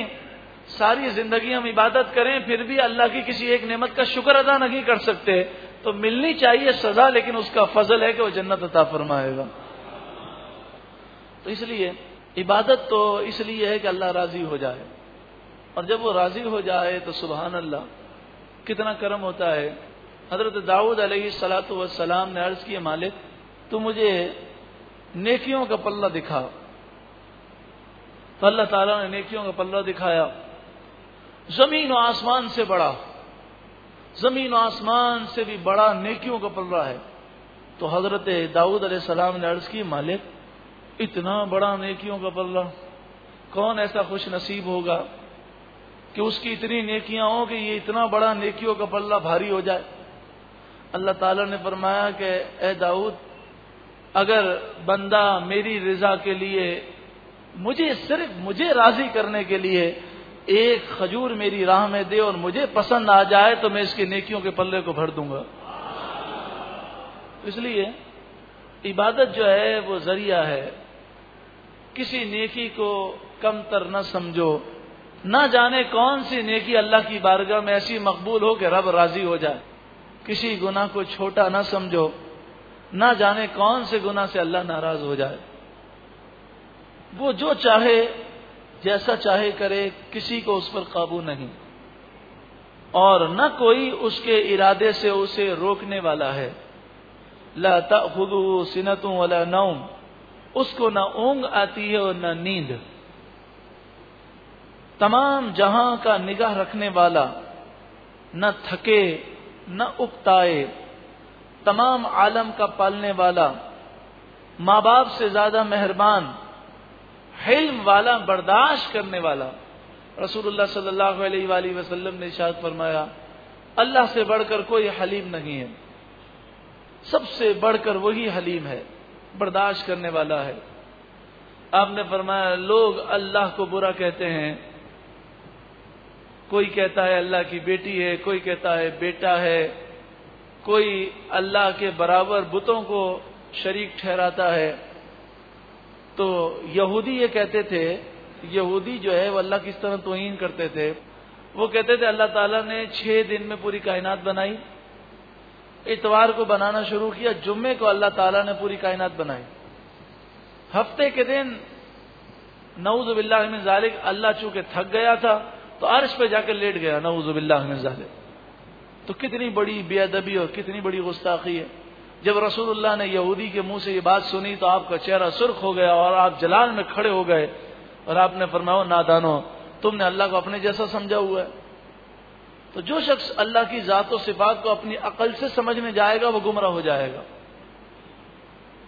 सारी ज़िंदगी हम इबादत करें, फिर भी अल्लाह की किसी एक नेमत का शुक्र अदा नहीं कर सकते। तो मिलनी चाहिए सजा, लेकिन उसका फजल है कि वो जन्नत अता फरमाएगा। तो इसलिए, इबादत तो इसलिए है कि अल्लाह राज़ी हो जाए। और जब वो राज़ी हो जाए तो सुबहान अल्लाह कितना कर्म होता है। हज़रत दाऊद सलात सलाम ने अर्ज़ किया, मालिक तो मुझे नेकियों का पल्ला दिखा। तो अल्लाह ताला ने नेकियों का पल्ला दिखाया। ज़मीन और आसमान से बड़ा, ज़मीन और आसमान से भी बड़ा नेकियों का पल्ला है। तो हज़रत दाऊद सलाम ने अर्ज़ की मालिक, इतना बड़ा नेकियों का पल्ला, कौन ऐसा खुश नसीब होगा? कि उसकी इतनी नेकियाँ हो कि ये इतना बड़ा नेकियों का पल्ला भारी हो जाए। अल्लाह ताला ने फरमाया कि, ए दाऊद, अगर बंदा मेरी रजा के लिए, मुझे सिर्फ़, मुझे राज़ी करने के लिए एक खजूर मेरी राह में दे और मुझे पसंद आ जाए तो मैं इसके नेकियों के पल्ले को भर दूँगा। इसलिए इबादत जो है, वो ज़रिया है। किसी नेकी को कम तर न समझो। न जाने कौन सी नेकी अल्लाह की बारगाह में ऐसी मकबूल हो कि रब राज़ी हो जाए। किसी गुनाह को छोटा न समझो। न जाने कौन से गुनाह से अल्लाह नाराज़ हो जाए। वो जो चाहे, जैसा चाहे करे, किसी को उस पर काबू नहीं। और न कोई उसके इरादे से उसे रोकने वाला है। ला खुदू सिनतों वाला नौम उसको न ऊंग आती है और न नींद। तमाम जहाँ का निगाह रखने वाला न थके, न उकताए, तमाम आलम का पालने वाला माँ बाप से ज़्यादा मेहरबान, हिल्म वाला बर्दाश्त करने वाला, रसूलुल्लाह सल्लल्लाहु अलैहि वसल्लम ने शायद फरमाया, अल्लाह से बढ़कर कोई हलीम नहीं है। सबसे बढ़कर वही हलीम है, बर्दाश्त करने वाला है। आपने फरमाया, लोग अल्लाह को बुरा कहते हैं कोई कहता है अल्लाह की बेटी है, कोई कहता है बेटा है, कोई अल्लाह के बराबर बुतों को शरीक ठहराता है। तो यहूदी ये कहते थे, यहूदी जो है वो अल्लाह किस तरह तोहीन करते थे। वो कहते थे, अल्लाह ताला ने छह दिन में पूरी कायनात बनाई, इतवार को बनाना शुरू किया, जुम्मे को अल्लाह ताला ने पूरी कायनात बनाई। हफ़्ते के दिन नऊजुबिल्ला जालिक, अल्लाह चूँकि थक गया था तो अर्श पे जाकर लेट गया नऊजुबिल्ला जालिक। तो कितनी बड़ी बेअदबी और कितनी बड़ी गुस्ताखी है। जब रसूलुल्लाह ने यहूदी के मुँह से ये बात सुनी तो आपका चेहरा सुर्ख हो गया और आप जलाल में खड़े हो गए और आपने फरमाया नादानो, तुमने अल्लाह को अपने जैसा समझा हुआ है। तो जो शख्स अल्लाह की ज़ात और सिफात को अपनी अकल से समझने जाएगा वह गुमराह हो जाएगा।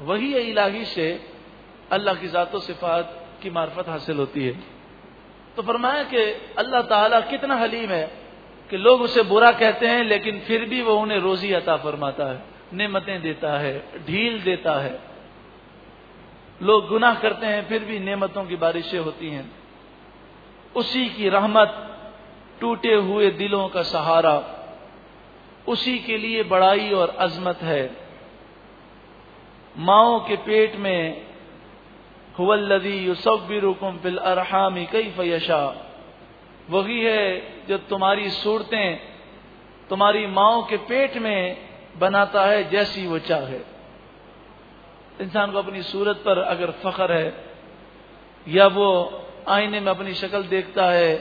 वही इलाही से अल्लाह की ज़ात सिफात की मार्फत हासिल होती है। तो फरमाया कि अल्लाह ताला कितना हलीम है कि लोग उसे बुरा कहते हैं, लेकिन फिर भी वो उन्हें रोजी अता फरमाता है, नेमतें देता है, ढील देता है। लोग गुनाह करते हैं, फिर भी नेमतों की बारिशें होती हैं। उसी की रहमत, टूटे हुए दिलों का सहारा, उसी के लिए बड़ाई और अजमत है। माओ के पेट में हुवल्लदी युसबिरुकुम फिल अरहामी कई फयशा वही है जो तुम्हारी सूरतें तुम्हारी माओ के पेट में बनाता है जैसी वो चाहे। इंसान को अपनी सूरत पर अगर फख्र है या वो आईने में अपनी शक्ल देखता है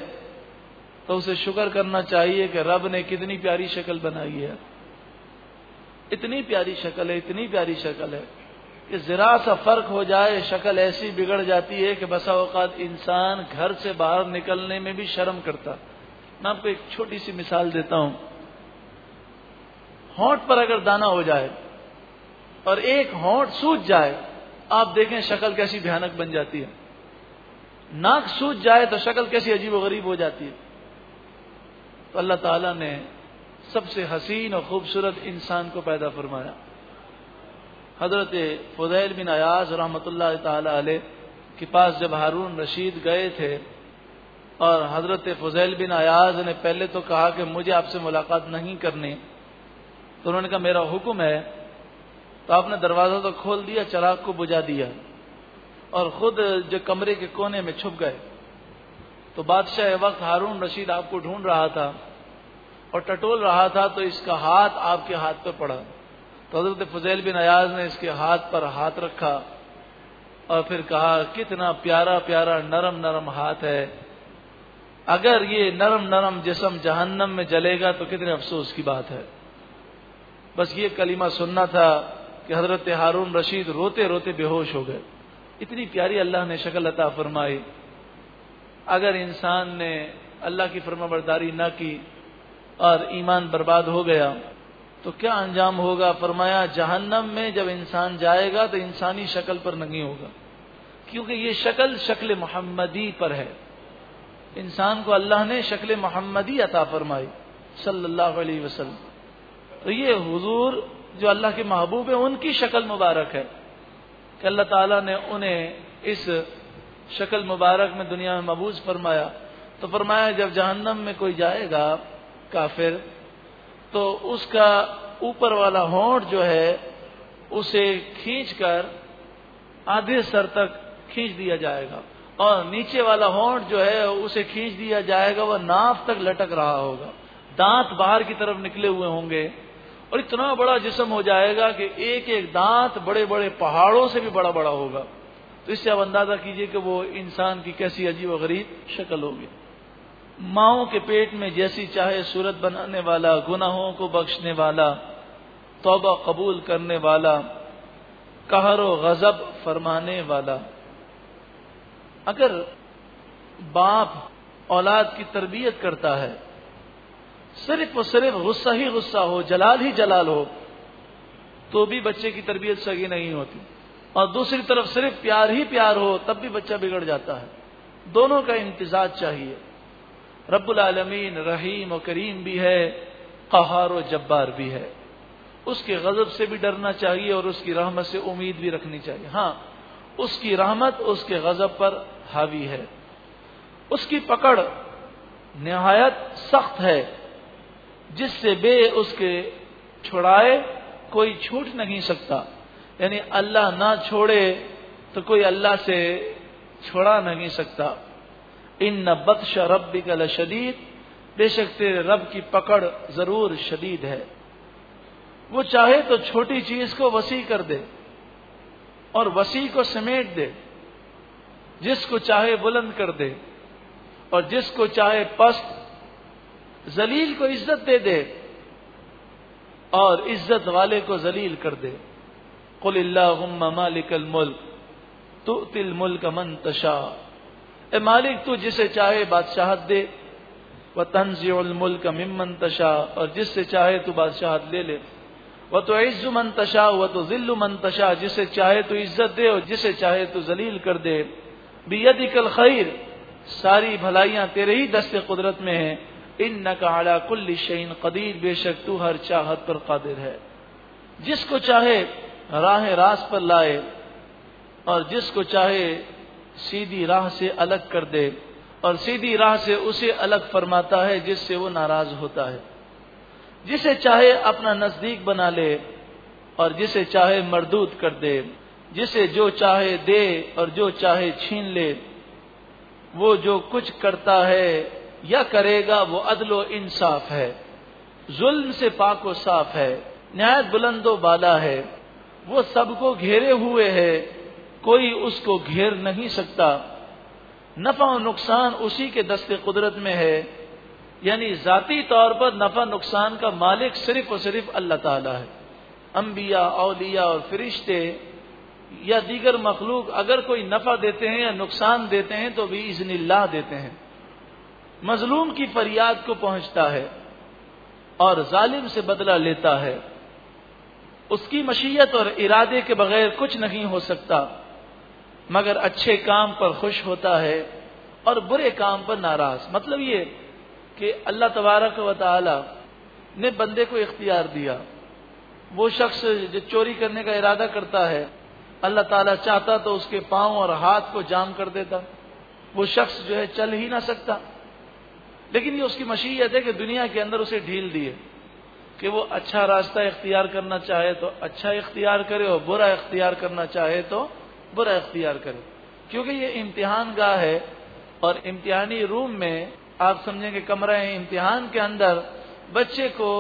तो उसे शुक्र करना चाहिए कि रब ने कितनी प्यारी शक्ल बनाई है। इतनी प्यारी शक्ल है, इतनी प्यारी शक्ल है। कि जरा सा फ़र्क हो जाए, शक्ल ऐसी बिगड़ जाती है कि बसा अवकात इंसान घर से बाहर निकलने में भी शर्म करता। मैं आपको एक छोटी सी मिसाल देता हूँ। होंठ पर अगर दाना हो जाए और एक होंठ सूज जाए, आप देखें शक्ल कैसी भयानक बन जाती है। नाक सूज जाए तो शक्ल कैसी अजीब व गरीब हो जाती है। तो अल्लाह ताला ने सबसे हसीन और खूबसूरत इंसान को पैदा फरमाया। हज़रत फुदैल बिन अयाज रहमत के पास जब हारून रशीद गए थे और हज़रत फुजैल बिन अयाज ने पहले तो कहा कि मुझे आपसे मुलाकात नहीं करनी तो उन्होंने कहा, मेरा हुक्म है। तो आपने दरवाज़ा तो खोल दिया, चराग को बुझा दिया और खुद जो कमरे के कोने में छुप गए। तो बादशाह वक्त हारून रशीद आपको ढूंढ रहा था और टटोल रहा था तो इसका हाथ आपके हाथ पर पड़ा। तो हज़रत फजैल बिन अयाज ने इसके हाथ पर हाथ रखा और फिर कहा, कितना प्यारा प्यारा नरम नरम हाथ है। अगर ये नरम नरम जिसम जहन्नम में जलेगा तो कितने अफसोस की बात है। बस ये कलीमा सुनना था कि हज़रत हारून रशीद रोते रोते बेहोश हो गए। इतनी प्यारी अल्लाह ने शक्ल अता फरमाई। अगर इंसान ने अल्लाह की फर्मा बरदारी न की और ईमान बर्बाद हो गया तो क्या अंजाम होगा? फरमाया, जहन्नम में जब इंसान जाएगा तो इंसानी शक्ल पर नहीं होगा। क्योंकि ये शक्ल शक्ल मोहम्मदी पर है। इंसान को अल्लाह ने शक्ल मोहम्मदी अता फरमाई, सल्लल्लाहु अलैहि वसल्लम। तो ये हुजूर जो अल्लाह के महबूब है, उनकी शक्ल मुबारक है। कि अल्लाह ताला ने उन्हें इस शक्ल मुबारक में दुनिया में मबूज फरमाया। तो फरमाया, जब जहन्नम में कोई जाएगा, काफिर तो उसका ऊपर वाला होंठ जो है, उसे खींचकर आधे सर तक खींच दिया जाएगा। और नीचे वाला होंठ जो है, उसे खींच दिया जाएगा, वह नाफ तक लटक रहा होगा। दांत बाहर की तरफ़ निकले हुए होंगे। और इतना बड़ा जिसम हो जाएगा कि एक एक दांत बड़े बड़े पहाड़ों से भी बड़ा बड़ा होगा। तो इससे आप अंदाज़ा कीजिए कि वो इंसान की कैसी अजीब गरीब शक्ल होगी। माओ के पेट में जैसी चाहे सूरत बनाने वाला, गुनाहों को बख्शने वाला, तोबा कबूल करने वाला, कहर गजब फरमाने वाला। अगर बाप औलाद की तरबियत करता है, सिर्फ़ और सिर्फ़ गुस्सा ही गुस्सा हो, जलाल ही जलाल हो तो भी बच्चे की तरबियत सही नहीं होती। और दूसरी तरफ़ सिर्फ़ प्यार ही प्यार हो, तब भी बच्चा बिगड़ जाता है। दोनों का इम्तिजाज चाहिए। रब्बुल आलमीन रहीम और करीम भी है, कहार और जब्बार भी है। उसके गजब से भी डरना चाहिए और उसकी रहमत से उम्मीद भी रखनी चाहिए। हाँ उसकी रहमत उसके गजब पर हावी है। उसकी पकड़ नहायत सख्त है, जिससे बे उसके छुड़ाए कोई छूट नहीं सकता। यानी अल्लाह ना छोड़े तो कोई अल्लाह से छोड़ा नहीं सकता। इन न बदश रबी का शदीद बेशक तेरे रब की पकड़ ज़रूर शदीद है। वो चाहे तो छोटी चीज़ को वसी कर दे और वसी को समेट दे। जिसको चाहे बुलंद कर दे और जिसको चाहे पस्त, जलील को इज़्ज़त दे दे और इज़्ज़त वाले को जलील कर दे। कुल मालिकल मुल्क तो तिल मुल्क मन तशा। ए मालिक, तू जिसे चाहे बादशाहत दे। वह तंजील मुल्क मिमन तशा, और जिससे चाहे तू बादशाहत ले ले। वह तो इज्जु मंतशा वह तो जिल्लु मन तशा, जिसे चाहे तो इज़्ज़त दे, और जिसे चाहे तो जलील कर दे। बियदिकल खैर, सारी भलाइयाँ तेरे ही दस्ते कुदरत में है। इन न नकाला कुल्ली शहीन कदीर, बेशक तू हर चाहत पर कादिर है। जिसको चाहे राह रास पर लाए, और जिसको चाहे सीधी राह से अलग कर दे और सीधी राह से उसे अलग फरमाता है जिससे वो नाराज़ होता है। जिसे चाहे अपना नज़दीक बना ले और जिसे चाहे मरदूद कर दे, जिसे जो चाहे दे और जो चाहे छीन ले, वो जो कुछ करता है या करेगा वो अदलो इंसाफ है। जुल्म से पाको साफ़ है, न्याय बुलंदो बाला है, वो सबको घेरे हुए है कोई उसको घेर नहीं सकता। नफा और नुकसान उसी के दस्ते कुदरत में है। यानी जाती तौर पर नफा नुकसान का मालिक सिर्फ़ और सिर्फ़ अल्लाह ताला है। अम्बिया अलिया और फरिश्ते या दीगर मखलूक अगर कोई नफा देते हैं या नुकसान देते हैं तो भी इजनिल्लाह देते हैं। मजलूम की फरियाद को पहुँचता है और जालिम से बदला लेता है। उसकी मशीयत और इरादे के बगैर कुछ नहीं हो सकता। मगर अच्छे काम पर खुश होता है और बुरे काम पर नाराज़। मतलब ये कि अल्लाह तबारक व ने बंदे को इख्तियार दिया। वो शख्स जो चोरी करने का इरादा करता है, अल्लाह ताला चाहता तो उसके पाँव और हाथ को जाम कर देता। वो शख्स जो है चल ही ना सकता। लेकिन ये उसकी मशीयत है कि दुनिया के अंदर उसे ढील दिए कि वो अच्छा रास्ता इख्तियार करना चाहे तो अच्छा इख्तियार करे और बुरा इख्तियार करना चाहे तो बुरा इख्तियार करे। क्योंकि ये इम्तिहान गाह है और इम्तिहानी रूम में आप समझेंगे कमरा है इम्तिहान के अंदर बच्चे को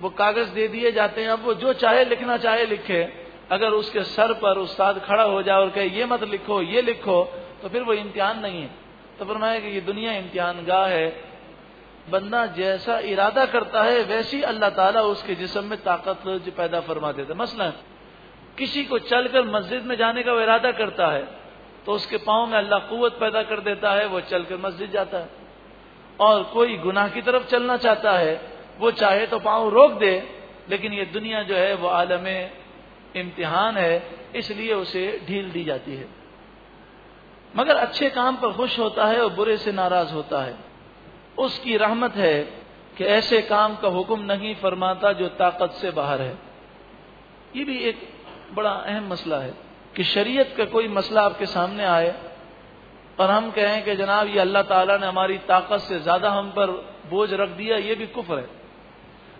वो कागज़ दे दिए जाते हैं, अब वो जो चाहे लिखना चाहे लिखे। अगर उसके सर पर उस्ताद खड़ा हो जाए और कहे, ये मत लिखो, ये लिखो तो फिर वो इम्तिहान नहीं है। तो फरमाया कि ये दुनिया इम्तिहान गाह है। बंदा जैसा इरादा करता है, वैसी अल्लाह ताला उसके जिसम में ताकत पैदा फरमा देता मसला किसी को चलकर मस्जिद में जाने का इरादा करता है तो उसके पाँव में अल्लाह कुत पैदा कर देता है, वो चलकर मस्जिद जाता है। और कोई गुनाह की तरफ़ चलना चाहता है, वो चाहे तो पाँव रोक दे, लेकिन ये दुनिया जो है, वो आलम इम्तिहान है, इसलिए उसे ढील दी जाती है। मगर अच्छे काम पर खुश होता है और बुरे से नाराज़ होता है। उसकी रहमत है कि ऐसे काम का हुक्म नहीं फरमाता जो ताकत से बाहर है। ये भी एक बड़ा अहम मसला है कि शरीयत का कोई मसला आपके सामने आए और हम कहें कि जनाब, ये अल्लाह ताला ने हमारी ताकत से ज़्यादा हम पर बोझ रख दिया, ये भी कुफर है।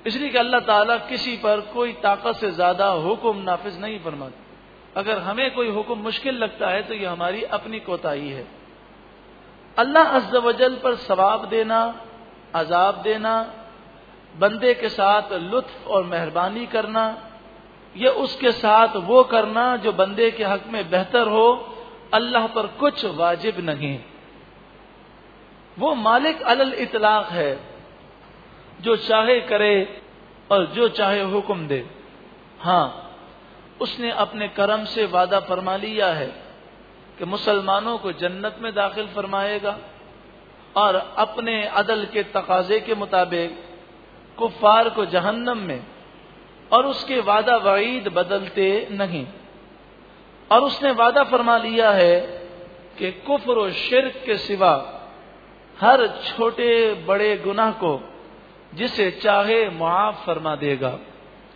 इसलिए कि अल्लाह ताला किसी पर कोई ताकत से ज़्यादा हुक्म नाफिज नहीं फरमाता। अगर हमें कोई हुक्म मुश्किल लगता है तो ये हमारी अपनी कोताही है। अल्लाह अज्जवजल पर सवाब देना, अजाब देना, बंदे के साथ लुत्फ और मेहरबानी करना यह उसके साथ वो करना जो बंदे के हक में बेहतर हो, अल्लाह पर कुछ वाजिब नहीं। वो मालिक अलल इतलाक है, जो चाहे करे और जो चाहे हुक्म दे। हाँ उसने अपने कर्म से वादा फरमा लिया है कि मुसलमानों को जन्नत में दाखिल फरमाएगा और अपने अदल के तकाजे के मुताबिक कुफार को जहन्नम में और उसके वादा वईद बदलते नहीं। और उसने वादा फरमा लिया है कि कुफर शिरक के सिवा हर छोटे बड़े गुनाह को जिसे चाहे मुआफ फरमा देगा।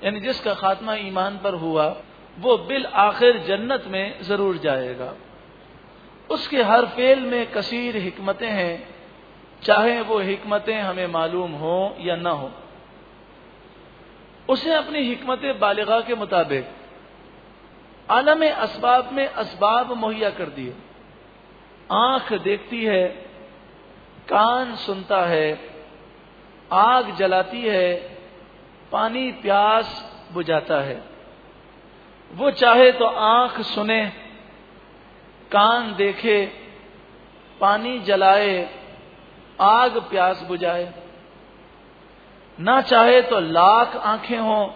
यानी जिसका खात्मा ईमान पर हुआ, वो बिल आखिर जन्नत में ज़रूर जाएगा। उसके हर फेल में कसीर हिकमतें हैं, चाहे वो हिकमतें हमें मालूम हो या न हो। उसने अपनी हिकमत बालिगा के मुताबिक आलम असबाब में असबाब मुहैया कर दिए। आँख देखती है, कान सुनता है, आग जलाती है, पानी प्यास बुझाता है। वो चाहे तो आँख सुने, कान देखे, पानी जलाए, आग प्यास बुझाए। ना चाहे तो लाख आँखें हों,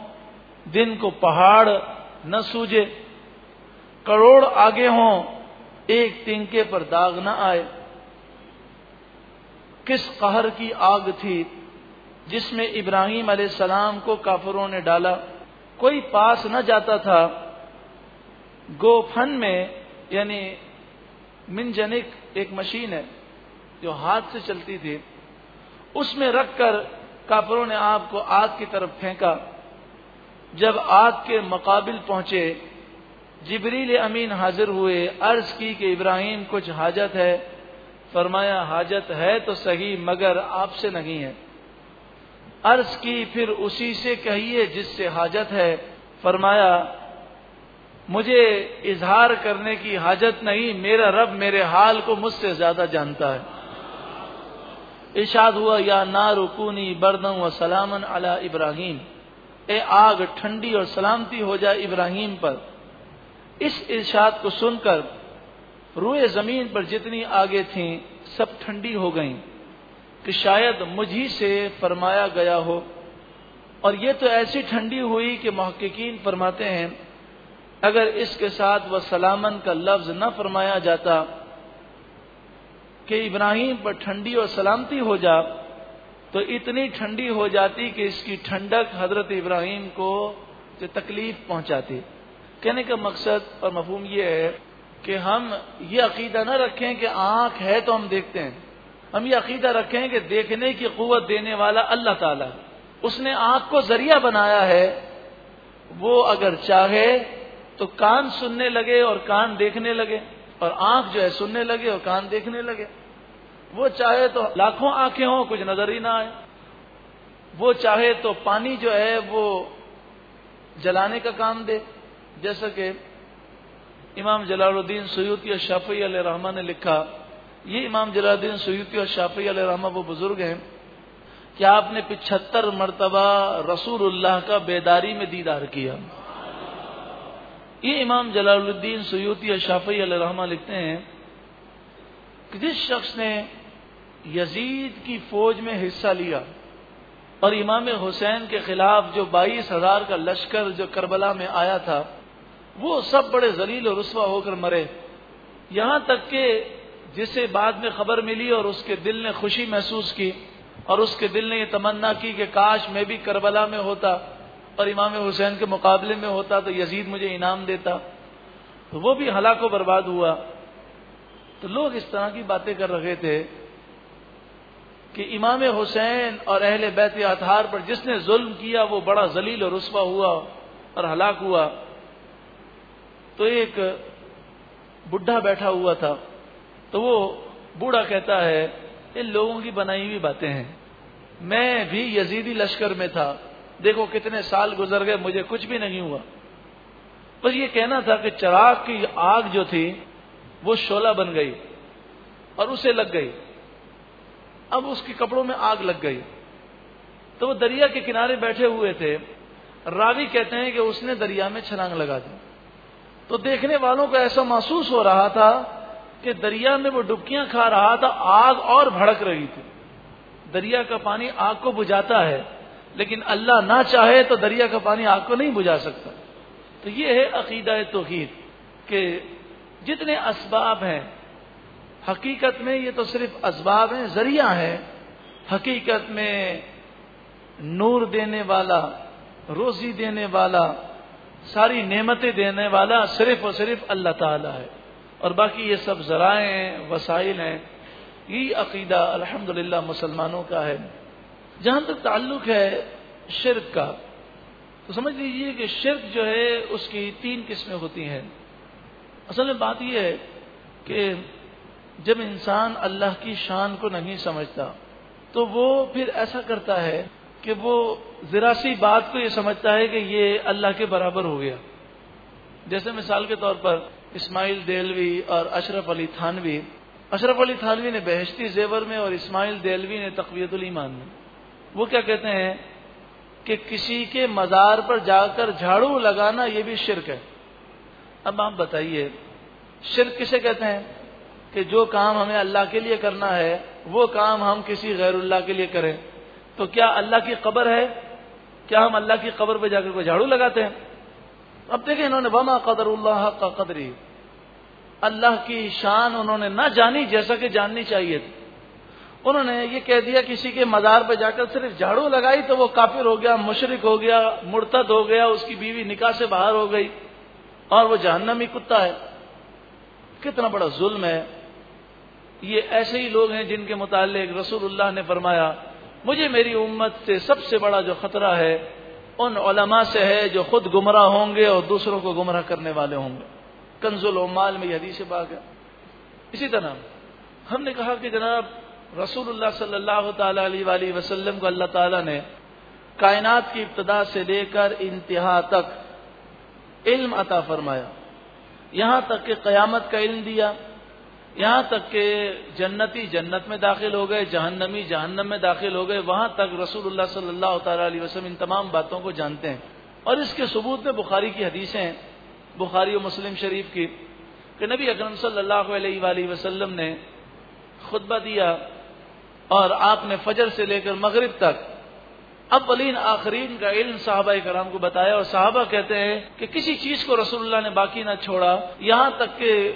दिन को पहाड़ न सूझे। करोड़ आगे हों, एक तिनके पर दाग न आए। किस कहर की आग थी जिसमें इब्राहिम सलाम को काफरों ने डाला? कोई पास न जाता था। गोफन में, यानी मिनजनिक एक मशीन है जो हाथ से चलती थी। उसमें रखकर काफरों ने आपको आग की तरफ़ फेंका। जब आग के मुकाबिल पहुँचे, जिबरील अमीन हाजिर हुए, अर्ज़ की कि इब्राहिम, कुछ हाजत है? फरमाया, हाजत है तो सही, मगर आपसे नहीं है। अर्ज़ की, फिर उसी से कहिए जिससे हाजत है। फरमाया, मुझे इजहार करने की हाजत नहीं, मेरा रब मेरे हाल को मुझसे ज़्यादा जानता है। इशाद हुआ, या ना रुकूनी बर्दम व सलामन अला इब्राहिम। ए आग ठंडी और सलामती हो जाए इब्राहिम पर। इस इर्शाद को सुनकर रुए ज़मीन पर जितनी आगे थीं, सब ठंडी हो गईं, कि शायद मुझी से फरमाया गया हो। और ये तो ऐसी ठंडी हुई कि महक्कीन फरमाते हैं, अगर इसके साथ वह सलामन का लफ्ज न फरमाया जाता कि इब्राहिम पर ठंडी और सलामती हो जा तो इतनी ठंडी हो जाती कि इसकी ठंडक हज़रत इब्राहिम को जो तकलीफ़ पहुंचाती। कहने का मकसद और मफहूम यह है कि हम ये अकीदा न रखें कि आँख है तो हम देखते हैं। हम ये अकीदा रखें कि देखने की कुत देने वाला अल्लाह ताला। उसने आँख को ज़रिया बनाया है। वो अगर चाहे तो कान सुनने लगे और कान देखने लगे। और आँख जो है सुनने लगे और कान देखने लगे। वो चाहे तो लाखों आँखें हों, कुछ नज़र ही ना आए। वो चाहे तो पानी जो है वो जलाने का काम दे। जैसा कि इमाम जलालुद्दीन सयूती और शाफी रहमान ने लिखा, ये इमाम जलालुद्दीन सयूती और शाफी अल रहमा वो बुज़ुर्ग हैं कि आपने पिछहत्तर मरतबा रसूलुल्लाह का बेदारी में दीदार किया। ये इमाम जलालुद्दीन सयूती शाफी रहमा लिखते हैं कि जिस शख्स ने यजीद की फौज में हिस्सा लिया और इमाम हुसैन के खिलाफ जो बाईस हज़ार का लश्कर जो करबला में आया था, वो सब बड़े जलील और रसवा होकर मरे। यहाँ तक के जिसे बाद में खबर मिली और उसके दिल ने खुशी महसूस की और उसके दिल ने यह तमन्ना की कि काश मैं भी करबला में होता। और इमाम हुसैन के मुकाबले में होता तो यजीद मुझे इनाम देता तो वो भी हलाको बर्बाद हुआ। तो लोग इस तरह की बातें कर रहे थे कि इमाम हुसैन और अहल बैत अतहार पर जिसने जुल्म किया, वो बड़ा जलील और रुस्वा हुआ और हलाक हुआ। तो एक बुढ़ा बैठा हुआ था तो वो बूढ़ा कहता है, इन लोगों की बनाई हुई बातें हैं। मैं भी यजीदी लश्कर में था देखो कितने साल गुजर गए, मुझे कुछ भी नहीं हुआ। बस ये कहना था कि चराग की आग जो थी, वो शोला बन गई और उसे लग गई। अब उसके कपड़ों में आग लग गई। तो वो दरिया के किनारे बैठे हुए थे। रावी कहते हैं कि उसने दरिया में छलांग लगा दी। तो देखने वालों को ऐसा महसूस हो रहा था कि दरिया में वो डुबकियाँ खा रहा था, आग और भड़क रही थी। दरिया का पानी आग को बुझाता है। लेकिन अल्लाह ना चाहे तो दरिया का पानी आग को नहीं बुझा सकता। तो ये है अकीदा तोहीद कि जितने असबाब हैं। हकीकत में ये तो सिर्फ़ असबाब हैं, ज़रिया है। हकीकत में नूर देने वाला, रोजी देने वाला, सारी नेमतें देने वाला सिर्फ़ और सिर्फ़ अल्लाह ताला है। और बाकी ये सब जराए हैं, वसाइल हैं। यही अकीदा अल्हम्दुलिल्लाह मुसलमानों का है। जहाँ तक ताल्लुक है शिरक का तो समझ लीजिए कि शिरक जो है, उसकी तीन किस्में होती हैं। असल में बात यह है कि जब इंसान अल्लाह की शान को नहीं समझता तो वो फिर ऐसा करता है कि वो जरा सी बात को ये समझता है कि ये अल्लाह के बराबर हो गया। जैसे मिसाल के तौर पर इस्माइल देलवी और अशरफ अली थानवी। अशरफ अली थानवी ने बहश्ती जेवर में और इस्माइल देलवी ने तकवीतुल ईमान में। वो क्या कहते हैं कि किसी के मजार पर जाकर झाड़ू लगाना ये भी शिरक है। अब आप बताइए, शिरक किसे कहते हैं? कि जो काम हमें अल्लाह के लिए करना है, वो काम हम किसी गैरुल्लाह के लिए करें। तो क्या अल्लाह की कबर है? क्या हम अल्लाह की कबर पर जाकर कोई झाड़ू लगाते हैं? अब देखें इन्होंने, वमा कदर का कदरी। अल्लाह की शान उन्होंने ना जानी, जैसा कि जाननी चाहिए थी। उन्होंने ये कह दिया किसी के मजार पर जाकर सिर्फ़ झाड़ू लगाई तो वो काफिर हो गया, मुशरक हो गया, मुर्तद हो गया, उसकी बीवी निकाह से बाहर हो गई और वो जहन्नमी कुत्ता है। कितना बड़ा जुल्म है। ये ऐसे ही लोग हैं जिनके मुतालिक रसूलुल्लाह ने फरमाया, मुझे मेरी उम्मत से सबसे बड़ा जो खतरा है, उन ओलमा से है जो खुद गुमराह होंगे और दूसरों को गुमराह करने वाले होंगे। कंजुल उमाल में यदि से बाग है। इसी तरह हमने कहा कि जनाब रसूलुल्लाह सल्लल्लाहु अलैहि वसल्लम को अल्लाह ताला ने कायनात की इब्तदा से लेकर इंतहा तक इल्म अता फरमाया। यहाँ तक कि कयामत का इल्म दिया। यहाँ तक के जन्नती जन्नत में दाखिल हो गए, जहन्नमी जहन्नम में दाखिल हो गए। वहाँ तक रसूलुल्लाह सल्लल्लाहु अलैहि वसल्लम इन तमाम बातों को जानते हैं। और इसके सबूत में बुखारी की हदीसें हैं, बुखारी और मुस्लिम शरीफ की, कि नबी अकरम सल्लल्लाहु अलैहि वसल्लम ने खुतबा दिया और आपने फजर से लेकर मगरिब तक अवलीन आखरीन का इल्म साहबा कराम को बताया और साहबा कहते हैं कि किसी चीज़ को रसूलुल्लाह ने बाकी ना छोड़ा। यहाँ तक के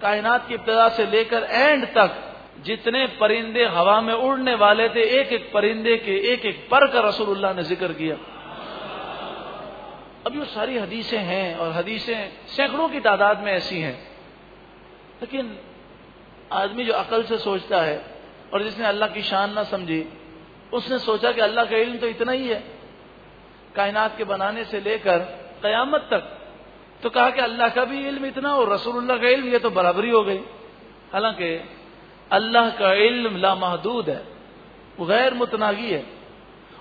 कायनात की इब्तदा से लेकर एंड तक जितने परिंदे हवा में उड़ने वाले थे एक एक परिंदे के एक एक पर का रसूलुल्लाह ने ज़िक्र किया। अब ये सारी हदीसें हैं और हदीसें सैकड़ों की तादाद में ऐसी हैं। लेकिन आदमी जो अकल से सोचता है और जिसने अल्लाह की शान ना समझी, उसने सोचा कि अल्लाह का इल्म तो इतना ही है। कायनात के बनाने से लेकर कयामत तक तो कहा कि अल्लाह का भी इल्म इतना और रसूलुल्लाह का इल्म, ये तो बराबरी हो गई। हालाँकि अल्लाह का इल्म लामहदूद है, वो गैर मुतनागी है।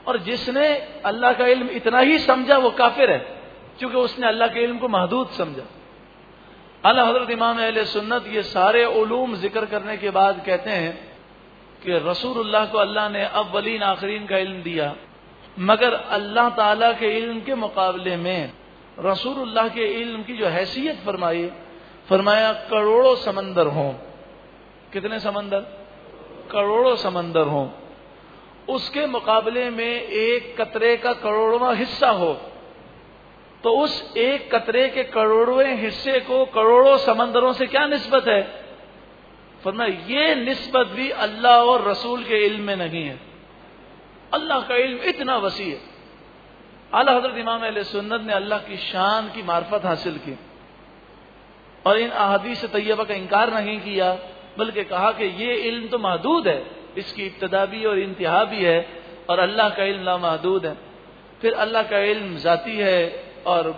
और जिसने अल्लाह का इल्म इतना ही समझा, वो काफिर है, क्योंकि उसने अल्लाह के इल्म को महदूद समझा। अल्लाह हज़रत इमाम अहल सुन्नत ये सारे ओलूम ज़िक्र करने के बाद कहते हैं कि रसूलुल्लाह को अल्लाह ने अव्वलीन, आखरीन का इल्म दिया। मगर अल्लाह ताला के इल्म के मुकाबले में रसूलुल्लाह के इल्म की जो हैसियत फरमाई, फरमाया, करोड़ों समंदर हों। कितने समंदर? करोड़ों समंदर हों। उसके मुकाबले में एक कतरे का करोड़वा हिस्सा हो। तो उस एक कतरे के करोड़वें हिस्से को करोड़ों समंदरों से क्या निस्बत है? फरमा ये नस्बत भी अल्लाह और रसूल के इल्म में नहीं है। अल्लाह का इल्म इतना वसी है। आला हज़रत इमाम सुन्नत ने अल्लाह की शान की मार्फत हासिल की। और इन अहादीस तैयबा का इनकार नहीं किया, बल्कि कहा कि ये इल्म तो महदूद है, इसकी इब्तदा भी और इंतहा भी है, और अल्लाह का इल्म लामहदूद है। फिर अल्लाह का इल्म ज़ाती है और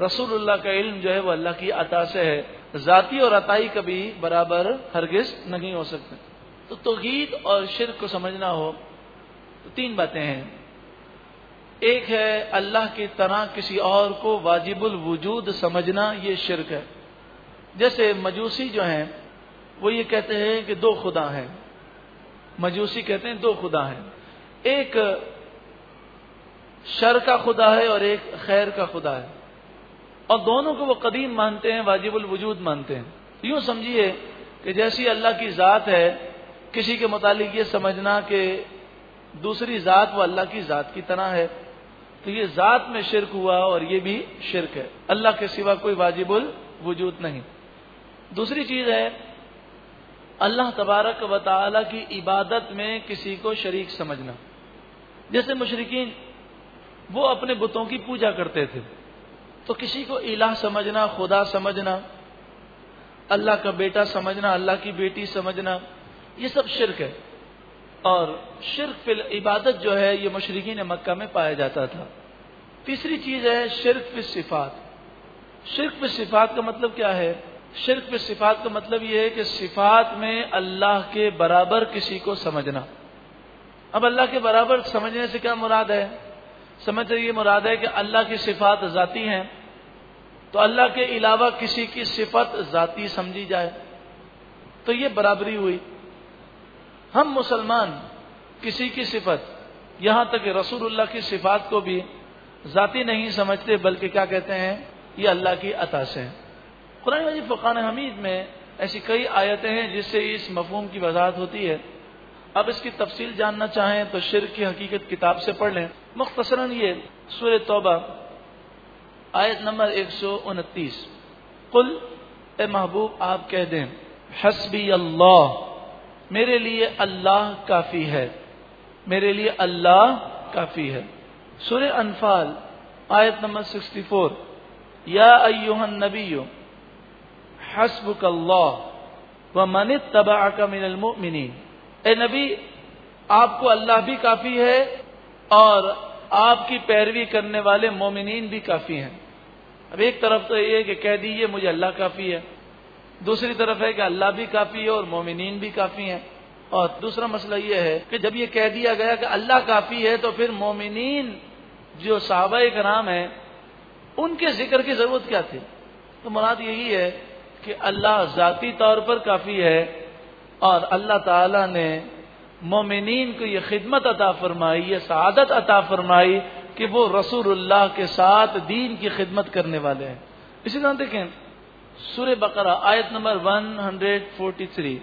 रसूलुल्लाह का इल्म जो है वो अल्लाह की अता से है। ज़ाती और अताई कभी बराबर हरगिज नहीं हो सकते। तो तोहीद और शिरक को समझना हो तो तीन बातें हैं। एक है, अल्लाह की तरह किसी और को वाजिबुल वजूद समझना ये शिरक है। जैसे मजूसी जो हैं, वो ये कहते हैं कि दो खुदा हैं। मजूसी कहते हैं दो खुदा हैं। एक शर का खुदा है और एक खैर का खुदा है। और दोनों को वो कदीम मानते हैं, वाजिबुल वजूद मानते हैं। यूँ समझिए कि जैसी अल्लाह की ज़ात है, किसी के मुतालिक ये समझना कि दूसरी ज़ात वो अल्लाह की ज़ात की तरह है। तो ये ज़ात में शिरक हुआ और ये भी शिरक है। अल्लाह के सिवा कोई वाजिबुल वजूद नहीं। दूसरी चीज़ है, अल्लाह तबारक व ताली की इबादत में किसी को शरीक समझना। जैसे मुशरकिन, वो अपने बुतों की पूजा करते थे। तो किसी को इलाह समझना, खुदा समझना, अल्लाह का बेटा समझना, अल्लाह की बेटी समझना, ये सब शिरक है। और शिरक फिल इबादत जो है, ये मशरकिन मक्का में पाया जाता था। तीसरी चीज़ है शिरक फिल सिफात। शिरक फिल सिफात का मतलब क्या है? शिरक फिल सिफात का मतलब यह है कि सिफात में अल्लाह के बराबर किसी को समझना। अब अल्लाह के बराबर समझने से क्या मुराद है? समझ ये मुराद है कि अल्लाह की सिफात जाती हैं तो अल्लाह के अलावा किसी की सिफत जाती समझी जाए तो ये बराबरी हुई। हम मुसलमान किसी की सिफत, यहाँ तक रसूलुल्लाह की सिफात को भी जाती नहीं समझते, बल्कि क्या कहते हैं, ये अल्लाह की अता है। कुरान मजीद फ़ुकान हमीद में ऐसी कई आयतें हैं जिससे इस मफहूम की वजाहत होती है। अब इसकी तफसील जानना चाहें तो शिर की हकीकत किताब से पढ़ लें। मुख्तसरा ये सुर तोबा आयत नंबर एक सौ उनतीस। कुल, ए महबूब, आप कह दें, हसबी अल्लाह, मेरे लिए अल्लाह काफ़ी है। मेरे लिए अल्लाह काफ़ी है। सुर अनफाल, आयत नंबर सिक्सटी फोर, या अयुहन नबीयो हसबुक अल्लाह, व मन तबा का मिनल ए नबी, आपको अल्लाह भी काफ़ी है और आपकी पैरवी करने वाले मोमिनीन भी काफ़ी हैं। अब एक तरफ़ तो ये कि कह दीजिए मुझे अल्लाह काफ़ी है। दूसरी तरफ़ है कि अल्लाह भी काफ़ी है और मोमिनीन भी काफ़ी हैं। और दूसरा मसला यह है कि जब ये कह दिया गया कि अल्लाह काफ़ी है तो फिर मोमिनीन जो साहबा कराम है, उनके ज़िक्र की ज़रूरत क्या थी? तो मुराद यही है कि अल्लाह जाती तौर पर काफ़ी है और अल्लाह ताला ने मोमिनीन को यह खिदमत अता फरमाई यह सआदत अता फरमाई कि वो रसूलुल्लाह के साथ दीन की खिदमत करने वाले हैं। इसी तरह देखें सुर बकरा, आयत नंबर 143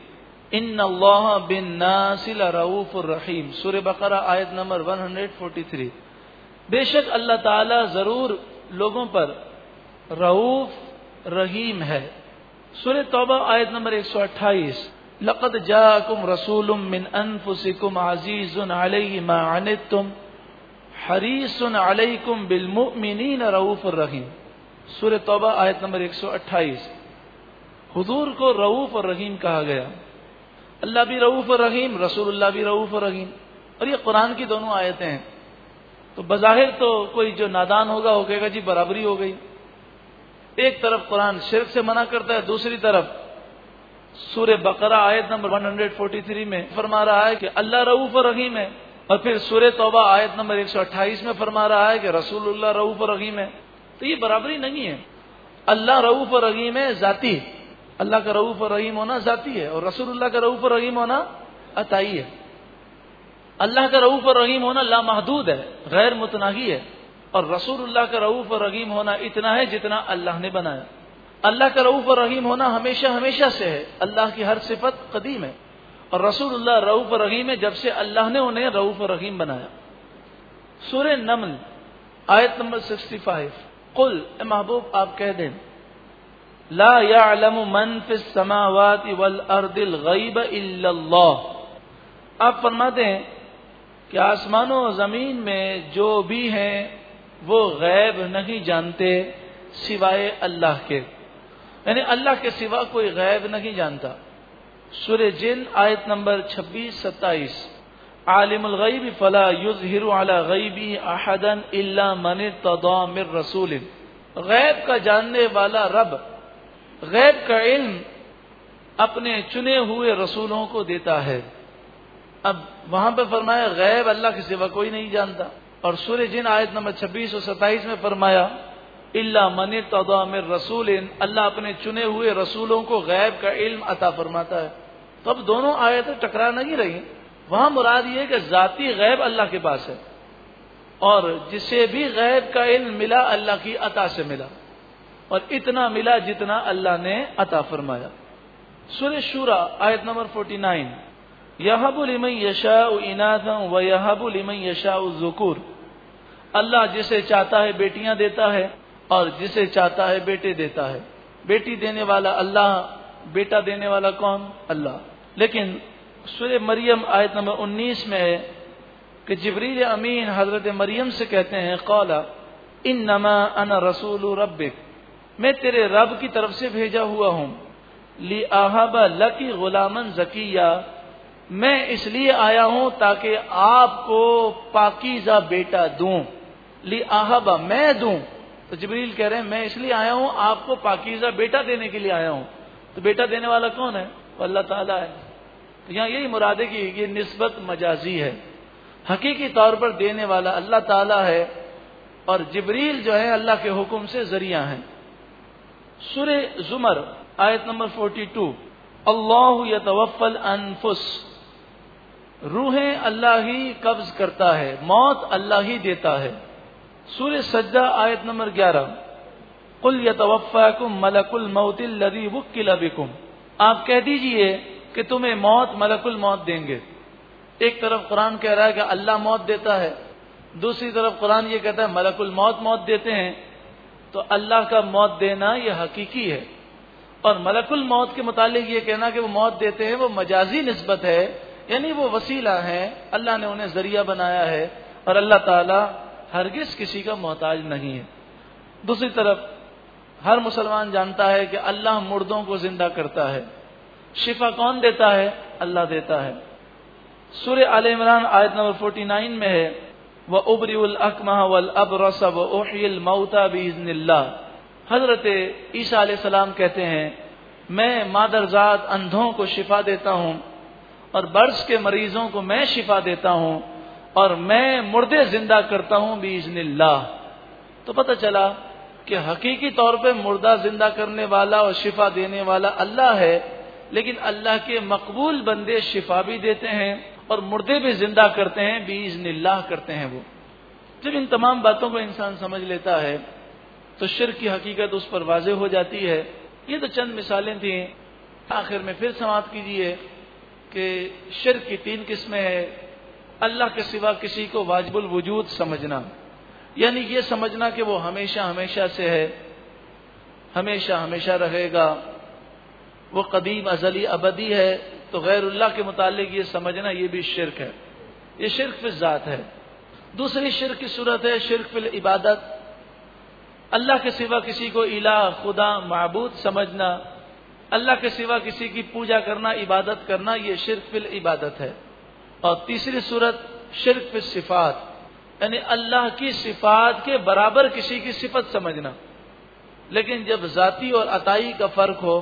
इन अल्लाह बिन नासिल रऊफ रहीम सुर बकरा, आयत नंबर 143 बेशक अल्लाह ताला ज़रूर लोगों पर रऊफ, रहीम है। सुर तौबा, आयत नंबर 128 लक़द जाकुम रसूलुम मिन अनफुसिकुम अजीजुन अलैहि मा अनितुम हरीसुन अलैकुम बिल मुमिनीन रऊफ रहीम। सुर तौबा आयत नंबर 128 हुजूर को रऊफ और रहीम कहा गया। अल्लाह भी रऊफ और रहीम, रसूलुल्लाह भी रऊफ और रहीम। और ये कुरान की दोनों आयतें हैं। तो बज़ाहिर तो कोई जो नादान होगा वो कहेगा, जी, बराबरी हो गई। एक तरफ़ कुरान शिरक से मना करता है, दूसरी तरफ़ सूर्य बकरा आयत नंबर 143 में फरमा रहा है कि अल्लाह रऊफ रहीम है। और फिर सूर्य तौबा आयत नंबर 128 में फरमा रहा है कि रसूलुल्लाह रऊफ रहीम है। तो ये बराबरी नहीं है। अल्लाह रऊफ रहीम है, जाती अल्लाह का रऊफ रहीम होना जाती है और रसूलुल्लाह का रऊफ रहीम होना अताई है। अल्लाह का रऊफ रहीम होना लामहदूद है, गैर मुतनाही है। और रसूलुल्लाह का रऊफ रहीम होना इतना है जितना अल्लाह ने बनाया। अल्लाह का रऊफ और रहीम होना हमेशा हमेशा से है। अल्लाह की हर सिफत कदीम है। और रसूलुल्लाह रऊफ और रहीम है, जब से अल्लाह ने उन्हें रऊफ और रहीम बनाया। सूर्य नमल, आयत नंबर सिक्सटी फाइव। कुल महबूब, आप कह दें, ला यालम मन फिस समावाति वल अर्दिल गईब आप फरमाते हैं कि आसमानों और ज़मीन में जो भी हैं, वो गैब नहीं जानते सिवाय अल्लाह के। यानी अल्लाह के सिवा कोई गैब नहीं जानता। सुर जिन, आयत नंबर 26 27 आलिमुल गैब फला युजहिरु अला गैबी अहदन इल्ला मन तदा मिर रसूल गैब का जानने वाला रब, गैब का इल्म अपने चुने हुए रसूलों को देता है। अब वहाँ पर फरमाया, गैब अल्लाह के सिवा कोई नहीं जानता। और सूर्य जिन, आयत नंबर 26 और 27 में फरमाया इल्ला मन तदामिर रसूल अल्लाह अपने चुने हुए रसूलों को गैब का इल्म अता फरमाता है। तो अब दोनों आयतें टकरा नहीं रही। वहाँ मुराद ये कि जाती गैब अल्लाह के पास है। और जिसे भी गैब का इल्म मिला, अल्लाह की अता से मिला। और इतना मिला जितना अल्लाह ने अता फरमाया। सुर शुरा, आयत नंबर 49 यहाबुल यशा इनाथा व यहाबुल यशा अल्लाह जिसे चाहता है, बेटियाँ देता है। और जिसे चाहता है बेटे देता है। बेटी देने वाला अल्लाह, बेटा देने वाला कौन? अल्लाह। लेकिन सुर मरियम आयत नंबर 19 में है कि जबरील अमीन हज़रत मरियम से कहते हैं, कौला इन नमा अन रसूल रबिक मैं तेरे रब की तरफ़ से भेजा हुआ हूँ। ली आहबा लकी गुलामन जकिया। मैं इसलिए आया हूँ ताकि आपको पाकिजा बेटा दूँ। ली आहबा मैं दूँ तो जबरील कह रहे हैं, मैं इसलिए आया हूँ, आपको पाकिजा बेटा देने के लिए आया हूँ। तो बेटा देने वाला कौन है? अल्लाह ताला है। तो यहाँ यही मुराद है कि ये निस्बत मजाजी है। हकीकी तौर पर देने वाला अल्लाह ताला है और जबरील जो है अल्लाह के हुक्म से ज़रिया है। सुर जुमर, आयत नंबर 42 अल्लाह यतवफल अनफुस। रूहें अल्लाह ही कब्ज करता है, मौत अल्लाह ही देता है। सूर्य सज्जा, आयत नंबर 11 कुल यतवफ़ाकुम मलकुल मौतिल लदी वक्किल बिकुम। आप कह दीजिए कि तुम्हें मौत, मलकुल मौत देंगे। एक तरफ़ कुरान कह रहा है कि अल्लाह मौत देता है, दूसरी तरफ़ कुरान ये कहता है मलकुल मौत मौत देते हैं। तो अल्लाह का मौत देना यह हकीकी है। और मलकुल मौत के मुतालिक ये कहना कि वो मौत देते हैं, वो मजाजी नस्बत है, यानी वो वसीला है। अल्लाह ने उन्हें ज़रिया बनाया है और अल्लाह ताला हरगिज किसी का मोहताज नहीं है। दूसरी तरफ़, हर मुसलमान जानता है कि अल्लाह मुर्दों को ज़िंदा करता है। शिफा कौन देता है? अल्लाह देता है। सूर्य आल इमरान आयत नंबर 49 में है, वह उबरील अकमा वल अब रसब ओहिल मऊता बीजनिल्ला हज़रत ईसा सलाम कहते हैं, मैं मादरजात अंधों को शिफा देता हूँ और बर्स के मरीजों को मैं शिफा देता हूँ। और मैं मुर्दे ज़िंदा करता हूँ बीजनिल्ला तो पता चला कि हकीकी तौर पे मुर्दा ज़िंदा करने वाला और शिफा देने वाला अल्लाह है, लेकिन अल्लाह के मकबूल बंदे शिफा भी देते हैं और मुर्दे भी ज़िंदा करते हैं बीज निल्लाह करते हैं वो। जब इन तमाम बातों को इंसान समझ लेता है तो शिर की हकीकत उस पर वाजे हो जाती है। ये तो चंद मिसालें थी। आखिर में फिर समाप्त कीजिए कि शिर की तीन किस्में हैं। अल्लाह के सिवा किसी को वाजबुल वजूद समझना। यानी ये समझना कि वो हमेशा हमेशा से है, हमेशा हमेशा रहेगा। वो कदीम, अजली, अबदी है तो गैरुल्लाह के मुतालिक ये समझना ये भी शिरक है। ये शिरक फिर ज़ात है। दूसरी शिरक की सूरत है, शिरक फिल इबादत। अल्लाह के सिवा किसी को इला, खुदा, मबूद समझना। अल्लाह के सिवा किसी की पूजा करना, इबादत करना, ये शिरक फिल इबादत है। और तीसरी सूरत शिरक सिफात, यानी अल्लाह की सिफात के बराबर किसी की सिफत समझना। लेकिन जब जाती और अताई का फ़र्क हो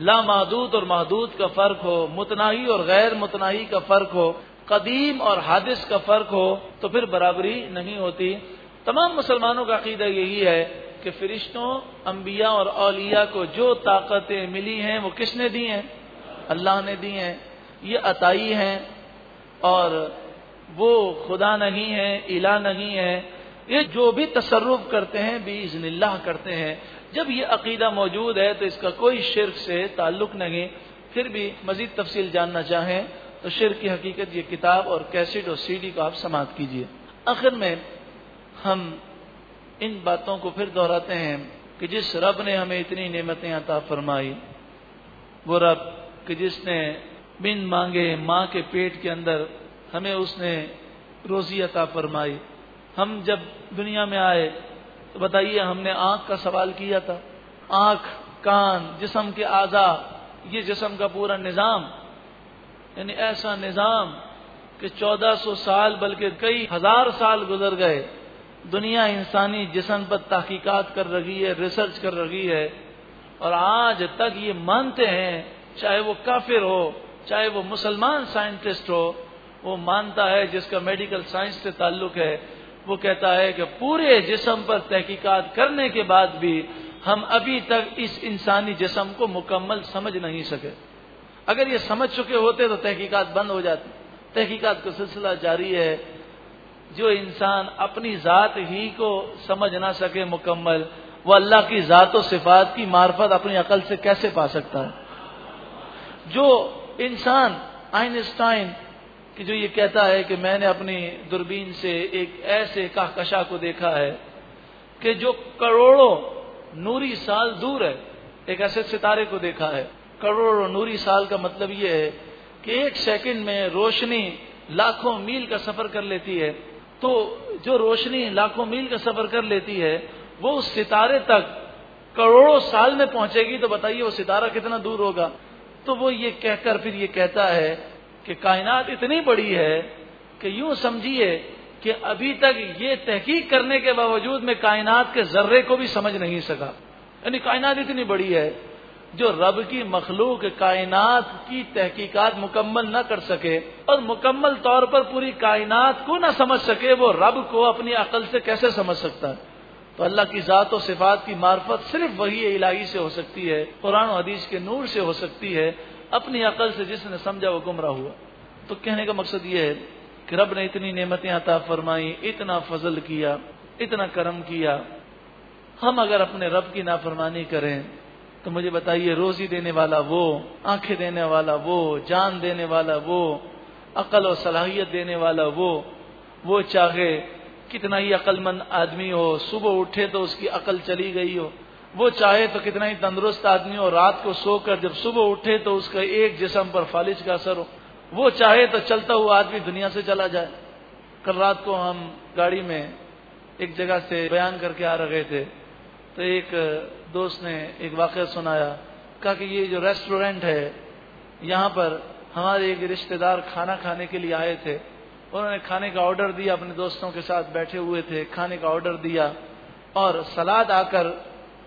ला महदूद और महदूद का फ़र्क हो, मुतनाही और गैर मुतनाही का फ़र्क हो, कदीम और हादिस का फ़र्क हो तो फिर बराबरी नहीं होती। तमाम मुसलमानों का अकीदा यही है कि फरिश्तों अम्बिया और औलिया को जो ताकतें मिली हैं, वो किसने दी हैं? अल्लाह ने दी हैं। ये अताई हैं और वो खुदा नहीं है, इला नहीं है, ये जो भी तसरुफ करते हैं बीजनिल्लाह करते हैं। जब ये अकीदा मौजूद है तो इसका कोई शिरक से ताल्लुक नहीं। फिर भी मजीद तफसील जानना चाहें तो शिर की हकीकत ये किताब और कैसेट और सीडी को आप समाप्त कीजिए। आखिर में हम इन बातों को फिर दोहराते हैं कि जिस रब ने हमें इतनी नेमतें अता फरमाई, वो रब कि जिसने बिन मांगे माँ के पेट के अंदर हमें उसने रोजी अता फरमाई। हम जब दुनिया में आए तो बताइए हमने आँख का सवाल किया था। आँख, कान, जिसम के आज़ा, ये जिसम का पूरा निज़ाम। यानी ऐसा निज़ाम कि 1400 साल बल्कि कई हज़ार साल गुजर गए। दुनिया इंसानी जिसम पर तहकीकात कर रही है, रिसर्च कर रही है। और आज तक ये मानते हैं, चाहे वो काफिर हो चाहे वो मुसलमान साइंटिस्ट हो, वो मानता है जिसका मेडिकल साइंस से ताल्लुक है, वो कहता है कि पूरे जिसम पर तहकीकात करने के बाद भी हम अभी तक इस इंसानी जिसम को मुकम्मल समझ नहीं सके। अगर ये समझ चुके होते तो तहकीकात बंद हो जाती। तहकीकात का सिलसिला जारी है। जो इंसान अपनी ज़ात ही को समझ ना सके मुकम्मल, वो अल्लाह की ज़ात सिफात की मार्फत अपनी अकल से कैसे पा सकता है? जो इंसान, आइंस्टाइन, कि जो ये कहता है कि मैंने अपनी दूरबीन से एक ऐसे कहकशा को देखा है कि जो करोड़ों नूरी साल दूर है, एक ऐसे सितारे को देखा है। करोड़ों नूरी साल का मतलब ये है कि एक सेकंड में रोशनी लाखों मील का सफ़र कर लेती है। तो जो रोशनी लाखों मील का सफ़र कर लेती है, वो उस सितारे तक करोड़ों साल में पहुंचेगी। तो बताइए वो सितारा कितना दूर होगा? तो वो ये कहकर फिर ये कहता है कि कायनात इतनी बड़ी है कि यूँ समझिए कि अभी तक ये तहकीक करने के बावजूद मैं कायनात के जर्रे को भी समझ नहीं सका। यानी कायनात इतनी बड़ी है जो रब की मखलूक, कायनात की तहकीकात मुकम्मल न कर सके और मुकम्मल तौर पर पूरी कायनात को न समझ सके, वो रब को अपनी अकल से कैसे समझ सकता है? तो अल्लाह की ज़ात और सिफात की मार्फत सिर्फ़ वही इलाही से हो सकती है, कुरान हदीस के नूर से हो सकती है, अपनी अकल से जिसने समझा वो गुमराह हुआ। तो कहने का मकसद ये है कि रब ने इतनी नेमतें अता फरमाई, इतना फजल किया, इतना करम किया। हम अगर अपने रब की नाफरमानी करें तो मुझे बताइए रोजी देने वाला वो, आँखें देने वाला वो, जान देने वाला वो, अकल और सलाहियत देने वाला वो वो चाहे कितना ही अकलमंद आदमी हो, सुबह उठे तो उसकी अकल चली गई हो। वो चाहे तो कितना ही तंदुरुस्त आदमी हो, रात को सोकर जब सुबह उठे तो उसका एक जिसम पर फालिज का असर हो। वो चाहे तो चलता हुआ आदमी दुनिया से चला जाए। कल रात को हम गाड़ी में एक जगह से बयान करके आ रहे थे तो एक दोस्त ने एक वाक्य सुनाया, कहा कि ये जो रेस्टोरेंट है, यहाँ पर हमारे एक रिश्तेदार खाना खाने के लिए आए थे। उन्होंने खाने का ऑर्डर दिया, अपने दोस्तों के साथ बैठे हुए थे, खाने का ऑर्डर दिया और सलाद आकर,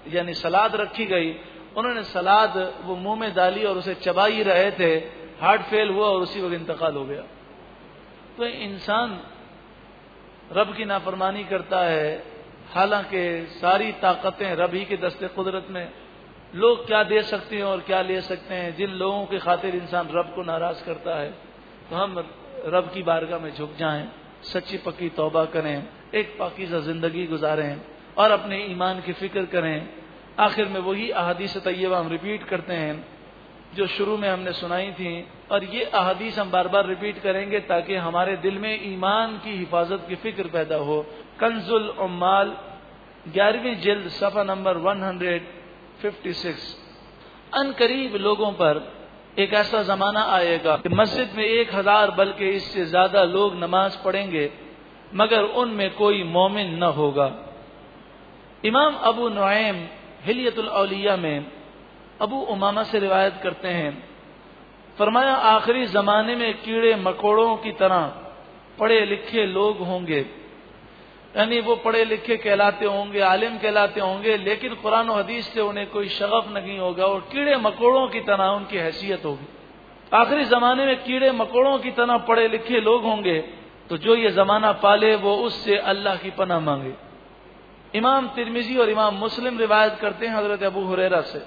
यानी सलाद रखी गई। उन्होंने सलाद, वो मुँह में डाली और उसे चबा ही रहे थे। हार्ट फेल हुआ और उसी वक्त इंतकाल हो गया। तो इंसान रब की नाफरमानी करता है, हालाँकि सारी ताकतें रब ही के दस्ते कुदरत में। लोग क्या दे सकते हैं और क्या ले सकते हैं? जिन लोगों की खातिर इंसान रब को नाराज़ करता है तो हम रब की बारगाह में झुक जाएँ, सच्ची पक्की तौबा करें, एक पाकिजा ज़िंदगी गुजारें और अपने ईमान की फ़िक्र करें। आखिर में वही अहादीस तय्यबा हम रिपीट करते हैं, जो शुरू में हमने सुनाई थी, और ये अहादीस हम बार बार रिपीट करेंगे ताकि हमारे दिल में ईमान की हिफाजत की फ़िक्र पैदा हो। कंजुल उम्माल, ग्यारहवीं जिल्द सफ़ा नंबर 156 अन करीब लोगों पर एक ऐसा जमाना आएगा कि मस्जिद में एक हज़ार बल्कि इससे ज़्यादा लोग नमाज़ पढ़ेंगे, मगर उनमें कोई मोमिन न होगा। इमाम अबू नुआम हिलियतुल औलिया में अबू उमामा से रिवायत करते हैं। फरमाया, आखिरी जमाने में कीड़े मकोड़ों की तरह पढ़े लिखे लोग होंगे। यानी वो पढ़े लिखे कहलाते होंगे, आलिम कहलाते होंगे, लेकिन कुरान हदीस से उन्हें कोई शगफ नहीं होगा और कीड़े मकोड़ों की तरह उनकी हैसियत होगी। आखिरी जमाने में कीड़े मकोड़ों की तरह पढ़े लिखे लोग होंगे तो जो ये जमाना पाले वो उससे अल्लाह की पनाह मांगे। इमाम तिरमिजी और इमाम मुस्लिम रिवायत करते हैं हज़रत अबू हुरेरा से।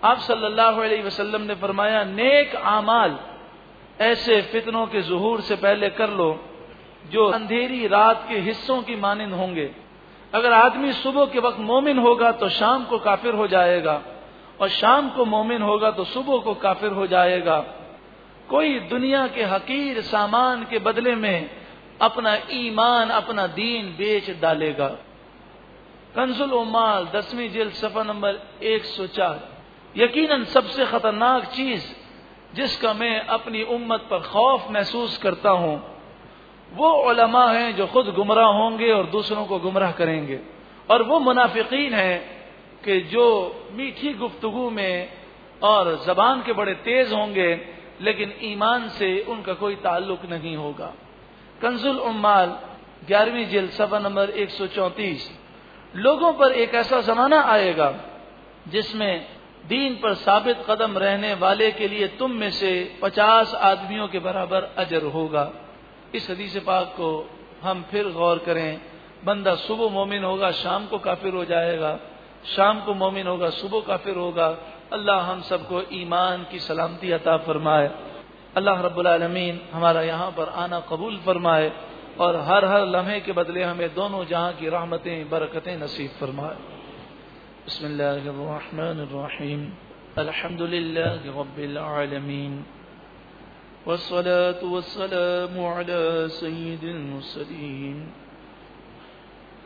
आप सल्लल्लाहु अलैहि वसल्लम ने फरमाया, नेक आमाल ऐसे फितनों के जहूर से पहले कर लो जो अंधेरी रात के हिस्सों की मानंद होंगे। अगर आदमी सुबह के वक्त मोमिन होगा तो शाम को काफिर हो जाएगा, और शाम को मोमिन होगा तो सुबह को काफिर हो जाएगा। कोई दुनिया के हकीर सामान के बदले में अपना ईमान, अपना दीन बेच डालेगा। कंजुल उमाल, दसवीं जेल सफ़ा नंबर एक सौ चार। यकीनन सबसे खतरनाक चीज़ जिसका मैं अपनी उम्मत पर खौफ महसूस करता हूँ वो उलमा हैं जो खुद गुमराह होंगे और दूसरों को गुमराह करेंगे। और वो मुनाफिकीन हैं कि जो मीठी गुफ्तगु में और जबान के बड़े तेज होंगे, लेकिन ईमान से उनका कोई ताल्लुक नहीं होगा। कंजुल उम्माल, ग्यारहवीं जेल सभा नंबर 134 लोगों पर एक ऐसा जमाना आएगा, जिसमें दीन पर साबित कदम रहने वाले के लिए तुम में से पचास आदमियों के बराबर अजर होगा। इस हदीस पाक को हम फिर गौर करें, बंदा सुबह मोमिन होगा, शाम को काफिर हो जाएगा, शाम को मोमिन होगा, सुबह काफिर होगा। अल्लाह हम सबको ईमान की सलामती अता फरमाए। अल्लाह रब्बुल हमारा यहाँ पर आना कबूल फरमाए और हर हर लम्हे के बदले हमें दोनों जहाँ की रहमतें, बरकतें नसीब फरमाए। बसमीम अल्हम्दुलिल्लाह रब्बिल आलमीन वस्सलातु वस्सलामु अला सय्यिदिल मुरसलीन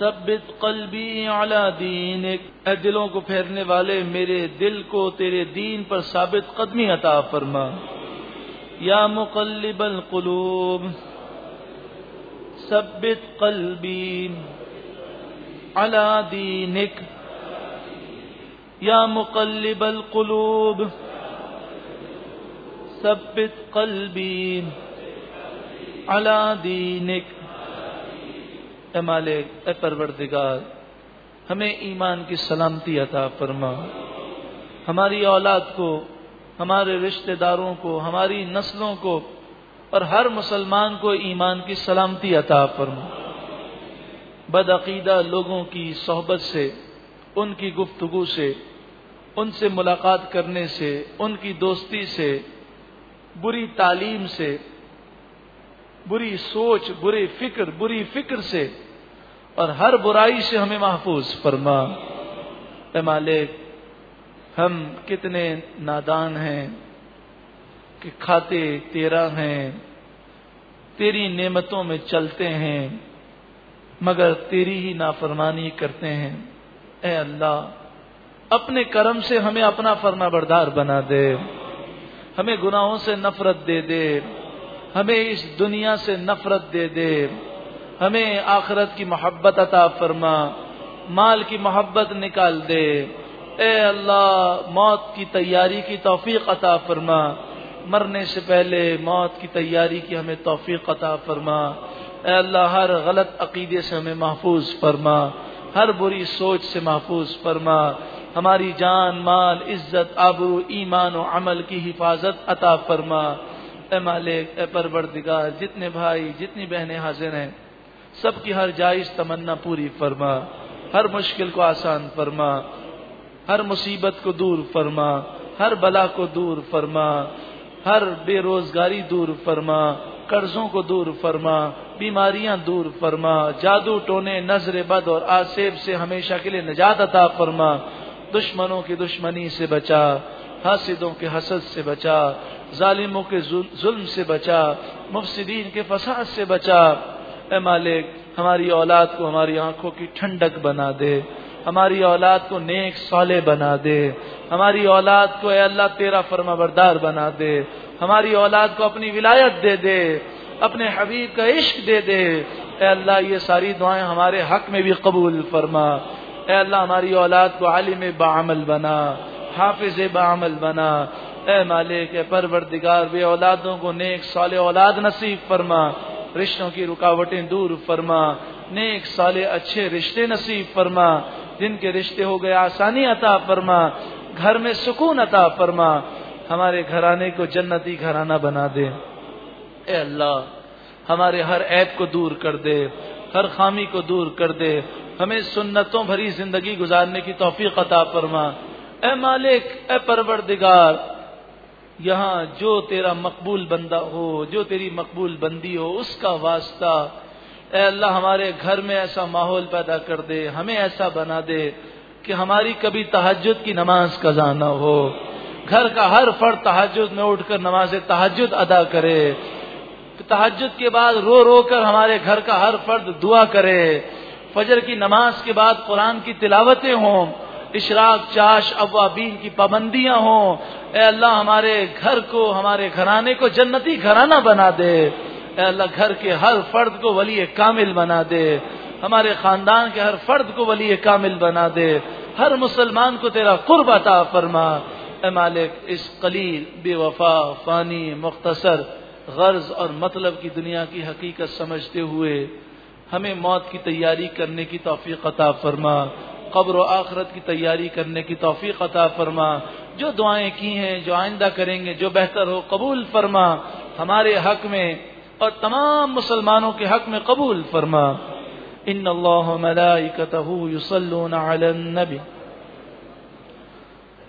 सबित कल्बी अला दीनिक दिलों को फेरने वाले मेरे दिल को तेरे दीन पर साबित कदमी अता फरमा या मुकल्लिबल कुलूब सबित कल्बी अला दीनिक या मुकल्लिबल कुलूब सबित कल्बी अला दीनिक। ए मालिक ए परवरदिगार, हमें ईमान की सलामती अता फरमा। हमारी औलाद को, हमारे रिश्तेदारों को, हमारी नस्लों को और हर मुसलमान को ईमान की सलामती अता फरमा। बदअकीदा लोगों की सोहबत से उनकी गुफ्तगु से, उनसे मुलाकात करने से, उनकी दोस्ती से, बुरी तालीम से, बुरी सोच, बुरी फ़िक्र बुरी फ़िक्र से, और हर बुराई से हमें महफूज फरमा। ए मालिक, हम कितने नादान हैं कि खाते तेरा हैं, तेरी नेमतों में चलते हैं, मगर तेरी ही नाफरमानी करते हैं। ए अल्लाह, अपने कर्म से हमें अपना फरमा बरदार बना दे। हमें गुनाहों से नफरत दे दे। हमें इस दुनिया से नफरत दे दे। हमें आखरत की मोहब्बत अता फरमा। माल की मोहब्बत निकाल दे। ए अल्लाह, मौत की तैयारी की तौफीक अता फरमा। मरने से पहले मौत की तैयारी की हमें तौफीक अता फरमा। ए अल्लाह, हर गलत अकीदे से हमें महफूज फरमा। हर बुरी सोच से महफूज फरमा। हमारी जान, माल, इज़्ज़त, आबरू, ईमान और अमल की हिफाजत अता फरमा। ए मालिक, ए परवरदिगार, जितने भाई, जितनी बहनें हाजिर हैं, सबकी हर जायज़ तमन्ना पूरी फरमा। हर मुश्किल को आसान फरमा। हर मुसीबत को दूर फरमा। हर बला को दूर फरमा। हर बेरोजगारी दूर फरमा। कर्जों को दूर फरमा। बीमारियाँ दूर फरमा, जादू टोने, नज़र बद और आसेब से हमेशा के लिए निजात अता फरमा, दुश्मनों की दुश्मनी से बचा, हासिदों के हसद से बचा, जालिमों के जुल्म से बचा, मुफसदीन के फसाद से बचा। ए मालिक, हमारी औलाद को हमारी आँखों की ठंडक बना दे, हमारी औलाद को नेक साले बना दे, हमारी औलाद को अल्लाह तेरा फर्मा बरदार बना दे, हमारी औलाद को अपनी विलायत दे दे अपने हबीब का इश्क दे दे। अल्लाह, ये सारी दुआएँ हमारे हक में भी कबूल फरमा। अल्लाह, हमारी औलाद को आलिम बामल बना, हाफिज बामल बना। ए मालिक परवरदिगार, वे औलादों को नेक साले औलाद नसीब फरमा। रिश्तों की रुकावटें दूर फरमा। नेक साले अच्छे रिश्ते नसीब फरमा। जिनके रिश्ते हो गए, आसानी अता फरमा। घर में सुकून अता फरमा। हमारे घराने को जन्नती घराना बना दे। ए अल्लाह, हमारे हर ऐप को दूर कर दे, हर खामी को दूर कर दे, हमें सुन्नतों भरी ज़िंदगी गुजारने की तोफीक अता फरमा। ए मालिक, ए परवरदिगार, यहाँ जो तेरा मकबूल बंदा हो, जो तेरी मकबूल बंदी हो, उसका वास्ता ए अल्लाह हमारे घर में ऐसा माहौल पैदा कर दे, हमें ऐसा बना दे कि हमारी कभी तहजद की नमाज़ कजा ना हो। घर का हर फर्द तहजद में उठकर नमाज़ तहजद अदा करे। तहजद के बाद रो रो कर हमारे घर का हर फर्द दुआ करे। फजर की नमाज़ के बाद कुरान की तिलावतें हों, इशराक, चाश अवाबीन की पाबंदियाँ हों अल्लाह हमारे घर को, हमारे घराने को जन्नती घराना बना दे। अल्लाह घर के हर फर्द को वली कामिल बना दे। हमारे खानदान के हर फर्द को वली कामिल बना दे। हर मुसलमान को तेरा कुर्ब अता फरमा। ए मालिक, इस कलील, बेवफा, फानी, मुख्तसर गर्ज और मतलब की दुनिया की हकीकत समझते हुए हमें मौत की तैयारी करने की तोफ़ी अता फरमा, कब्र आखरत की तैयारी करने की तोफ़ी अता फरमा। जो दुआएँ की हैं, जो आइंदा करेंगे, जो बेहतर हो, कबूल फरमा। हमारे हक में और तमाम मुसलमानों के हक में कबूल फरमा। इन मलाइकतहू युसल्लून अलन नबी।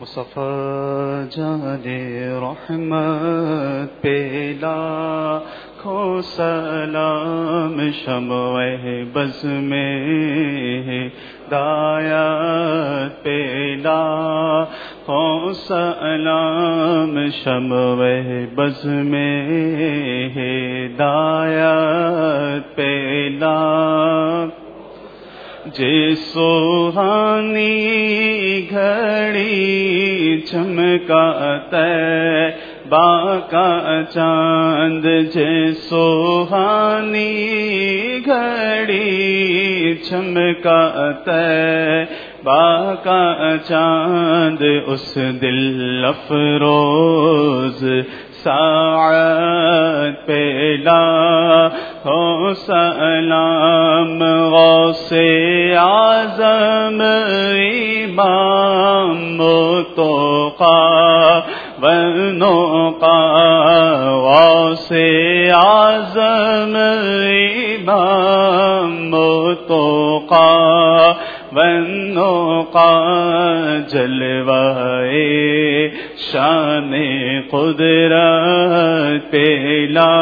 मुसफ़ा जाने रहमत पेला, खो सलाम शमह बज में दायत पेला, खो सलाम शमह बज में दायत पेला। जे सुहानी घड़ी चमकाता, बाका चाँद जे सुहानी घड़ी चमकाता, बाका चाँद, उस दिल अफरोज सात पेला हो सलाम, गौसे आज़म, इमाम तो का बनो का, गौसे आज़म, इमाम तो का बनो का, जलवाए शान कुदरत पेला